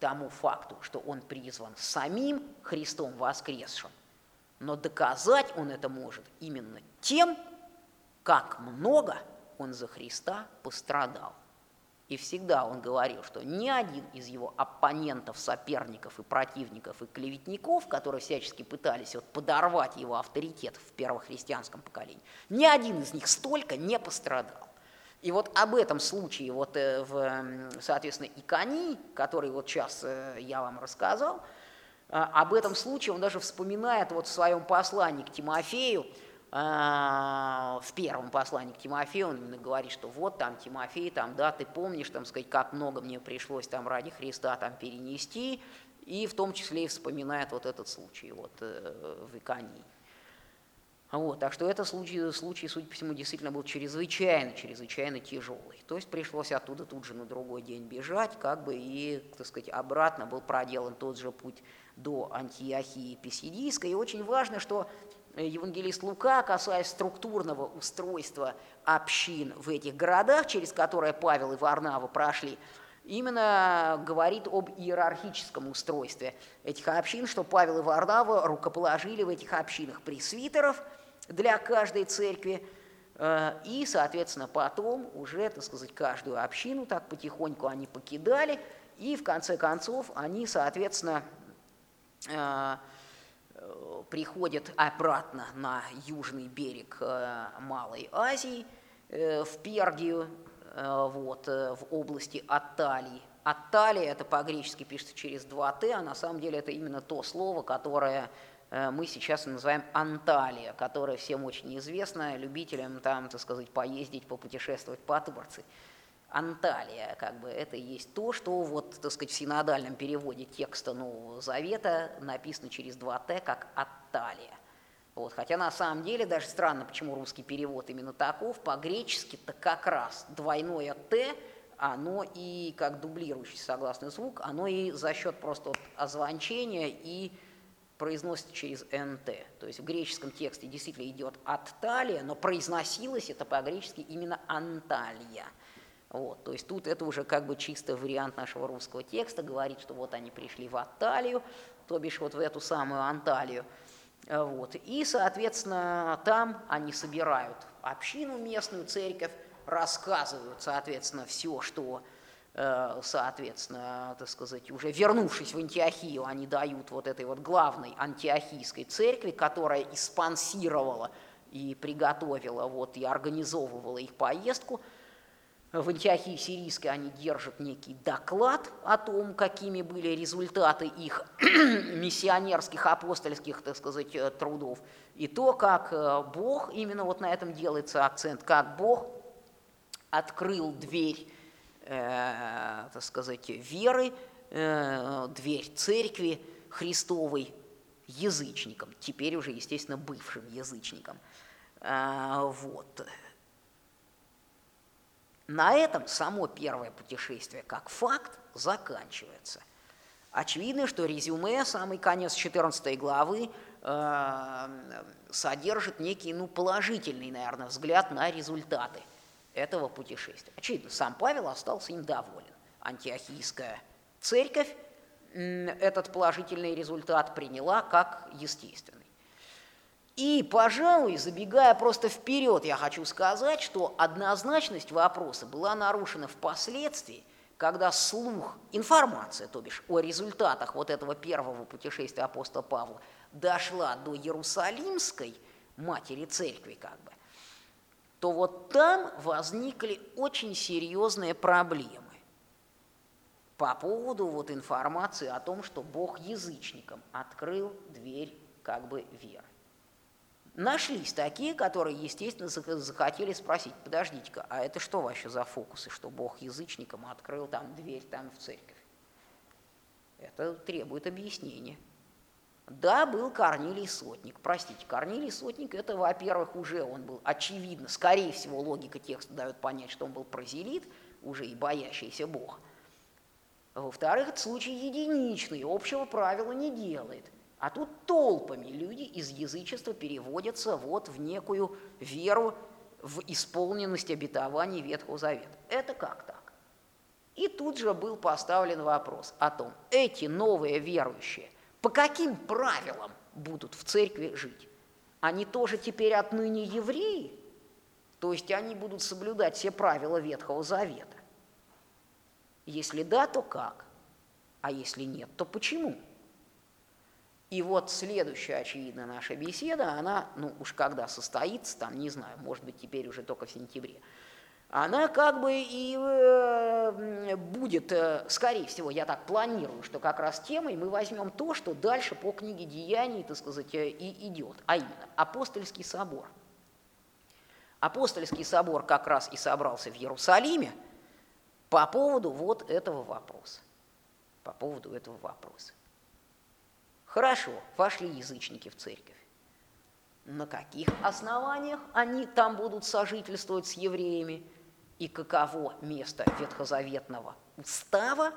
S1: тому факту, что он призван самим Христом воскресшим, но доказать он это может именно тем, как много он за Христа пострадал. И всегда он говорил, что ни один из его оппонентов, соперников и противников и клеветников, которые всячески пытались вот подорвать его авторитет в первохристианском поколении, ни один из них столько не пострадал. И вот об этом случае, вот э, в, соответственно, Икони, который вот сейчас э, я вам рассказал, э, об этом случае он даже вспоминает вот в своем послании к Тимофею, а, в первом послании к Тимофею он именно говорит, что вот там Тимофей, там, да, ты помнишь, там, сказать, как много мне пришлось там ради Христа там перенести, и в том числе и вспоминает вот этот случай вот э, в Иконии. Вот, так что этот случай, случай, судя по всему, действительно был чрезвычайно, чрезвычайно тяжелый. То есть пришлось оттуда тут же на другой день бежать, как бы и, так сказать, обратно был проделан тот же путь до Антиохии Писидийской. И очень важно, что евангелист Лука, касаясь структурного устройства общин в этих городах, через которые Павел и Варнава прошли, именно говорит об иерархическом устройстве этих общин, что Павел и Варнава рукоположили в этих общинах пресвитеров для каждой церкви, э, и, соответственно, потом уже, так сказать, каждую общину так потихоньку они покидали, и в конце концов они, соответственно, э, приходят обратно на южный берег э, Малой Азии, э, в Пергию, вот, в области Атталии. Атталия, это по-гречески пишется через два «т», а на самом деле это именно то слово, которое мы сейчас называем Анталия, которое всем очень известно, любителям там, так сказать, поездить, попутешествовать по Турции. Анталия, как бы, это и есть то, что вот, так сказать, в синодальном переводе текста Нового Завета написано через два «т», как Атталия. Вот, хотя на самом деле даже странно, почему русский перевод именно таков, по-гречески-то как раз двойное «т», оно и как дублирующий согласный звук, оно и за счет просто вот озвончения и произносится через «нт». То есть в греческом тексте действительно идет «атталия», но произносилось это по-гречески именно «анталия». Вот, то есть тут это уже как бы чисто вариант нашего русского текста, говорит, что вот они пришли в Анталию, то бишь вот в эту самую Анталию. Вот, и, соответственно, там они собирают общину местную, церковь, рассказывают, соответственно, все, что, э, соответственно, так сказать, уже вернувшись в Антиохию, они дают вот этой вот главной антиохийской церкви, которая и спонсировала, и приготовила, вот, и организовывала их поездку – в Антиохии Сирийской они держат некий доклад о том, какими были результаты их миссионерских, апостольских, так сказать, э, трудов, и то, как э, Бог, именно вот на этом делается акцент, как Бог открыл дверь, э, так сказать, веры, э, дверь церкви Христовой язычникам, теперь уже, естественно, бывшим язычникам. Э, вот. На этом само первое путешествие как факт заканчивается. Очевидно, что резюме, самый конец 14 главы, э, содержит некий ну, положительный, наверное, взгляд на результаты этого путешествия. Очевидно, сам Павел остался им доволен. Антиохийская церковь этот положительный результат приняла как естественный. И, пожалуй, забегая просто вперед, я хочу сказать, что однозначность вопроса была нарушена впоследствии, когда слух, информация, то бишь, о результатах вот этого первого путешествия апостола Павла дошла до Иерусалимской матери церкви, как бы, то вот там возникли очень серьезные проблемы по поводу вот информации о том, что Бог язычникам открыл дверь как бы веры. Нашлись такие, которые, естественно, захотели спросить, подождите-ка, а это что вообще за фокусы, что Бог язычникам открыл там дверь там в церковь? Это требует объяснения. Да, был Корнилий Сотник. Простите, Корнилий Сотник, это, во-первых, уже он был, очевидно, скорее всего, логика текста дает понять, что он был прозелит, уже и боящийся Бога. Во-вторых, это случай единичный, общего правила не делает. А тут толпами люди из язычества переводятся вот в некую веру в исполненность обетований Ветхого Завета. Это как так? И тут же был поставлен вопрос о том, эти новые верующие по каким правилам будут в церкви жить? Они тоже теперь отныне евреи? То есть они будут соблюдать все правила Ветхого Завета? Если да, то как? А если нет, то почему? И вот следующая, очевидно, наша беседа, она, ну уж когда состоится, там, не знаю, может быть, теперь уже только в сентябре, она как бы и э, будет, э, скорее всего, я так планирую, что как раз темой мы возьмем то, что дальше по книге Деяний, так сказать, э, и идет, а именно Апостольский собор. Апостольский собор как раз и собрался в Иерусалиме, по поводу вот этого вопроса. По поводу этого вопроса. Хорошо, вошли язычники в церковь. На каких основаниях они там будут сожительствовать с евреями? И каково место ветхозаветного устава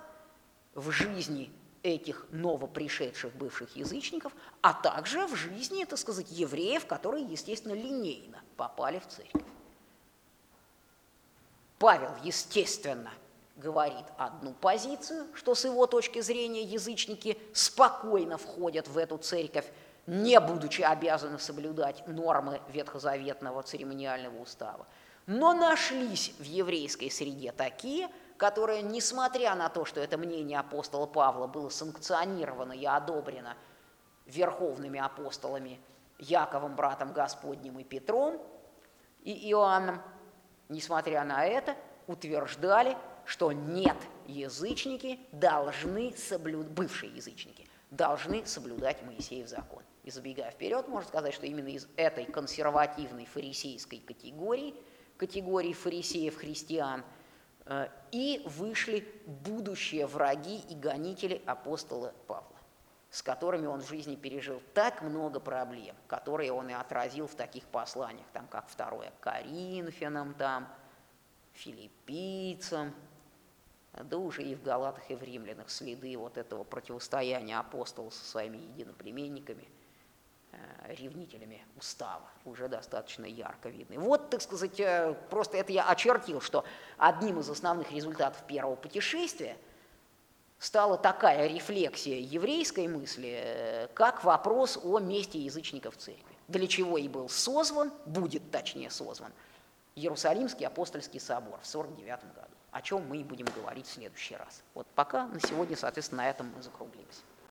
S1: в жизни этих новопришедших бывших язычников, а также в жизни, так сказать, евреев, которые, естественно, линейно попали в церковь. Павел, естественно, говорит одну позицию, что с его точки зрения язычники спокойно входят в эту церковь, не будучи обязаны соблюдать нормы ветхозаветного церемониального устава. Но нашлись в еврейской среде такие, которые, несмотря на то, что это мнение апостола Павла было санкционировано и одобрено верховными апостолами Яковом, братом Господним и Петром и Иоанном, несмотря на это, утверждали, что нет, язычники должны соблюдать, бывшие язычники, должны соблюдать Моисеев закон. И забегая вперед, можно сказать, что именно из этой консервативной фарисейской категории, категории фарисеев-христиан, э, и вышли будущие враги и гонители апостола Павла, с которыми он в жизни пережил так много проблем, которые он и отразил в таких посланиях, там, как второе Коринфянам, там, филиппийцам, да уже и в Галатах, и в Римлянах следы вот этого противостояния апостола со своими единоплеменниками, э, ревнителями устава, уже достаточно ярко видны. Вот, так сказать, э, просто это я очертил, что одним из основных результатов первого путешествия стала такая рефлексия еврейской мысли, э, как вопрос о месте язычников в церкви. Для чего и был созван, будет точнее созван, Иерусалимский апостольский собор в 49 году о чем мы и будем говорить в следующий раз. Вот пока на сегодня, соответственно, на этом мы закруглимся.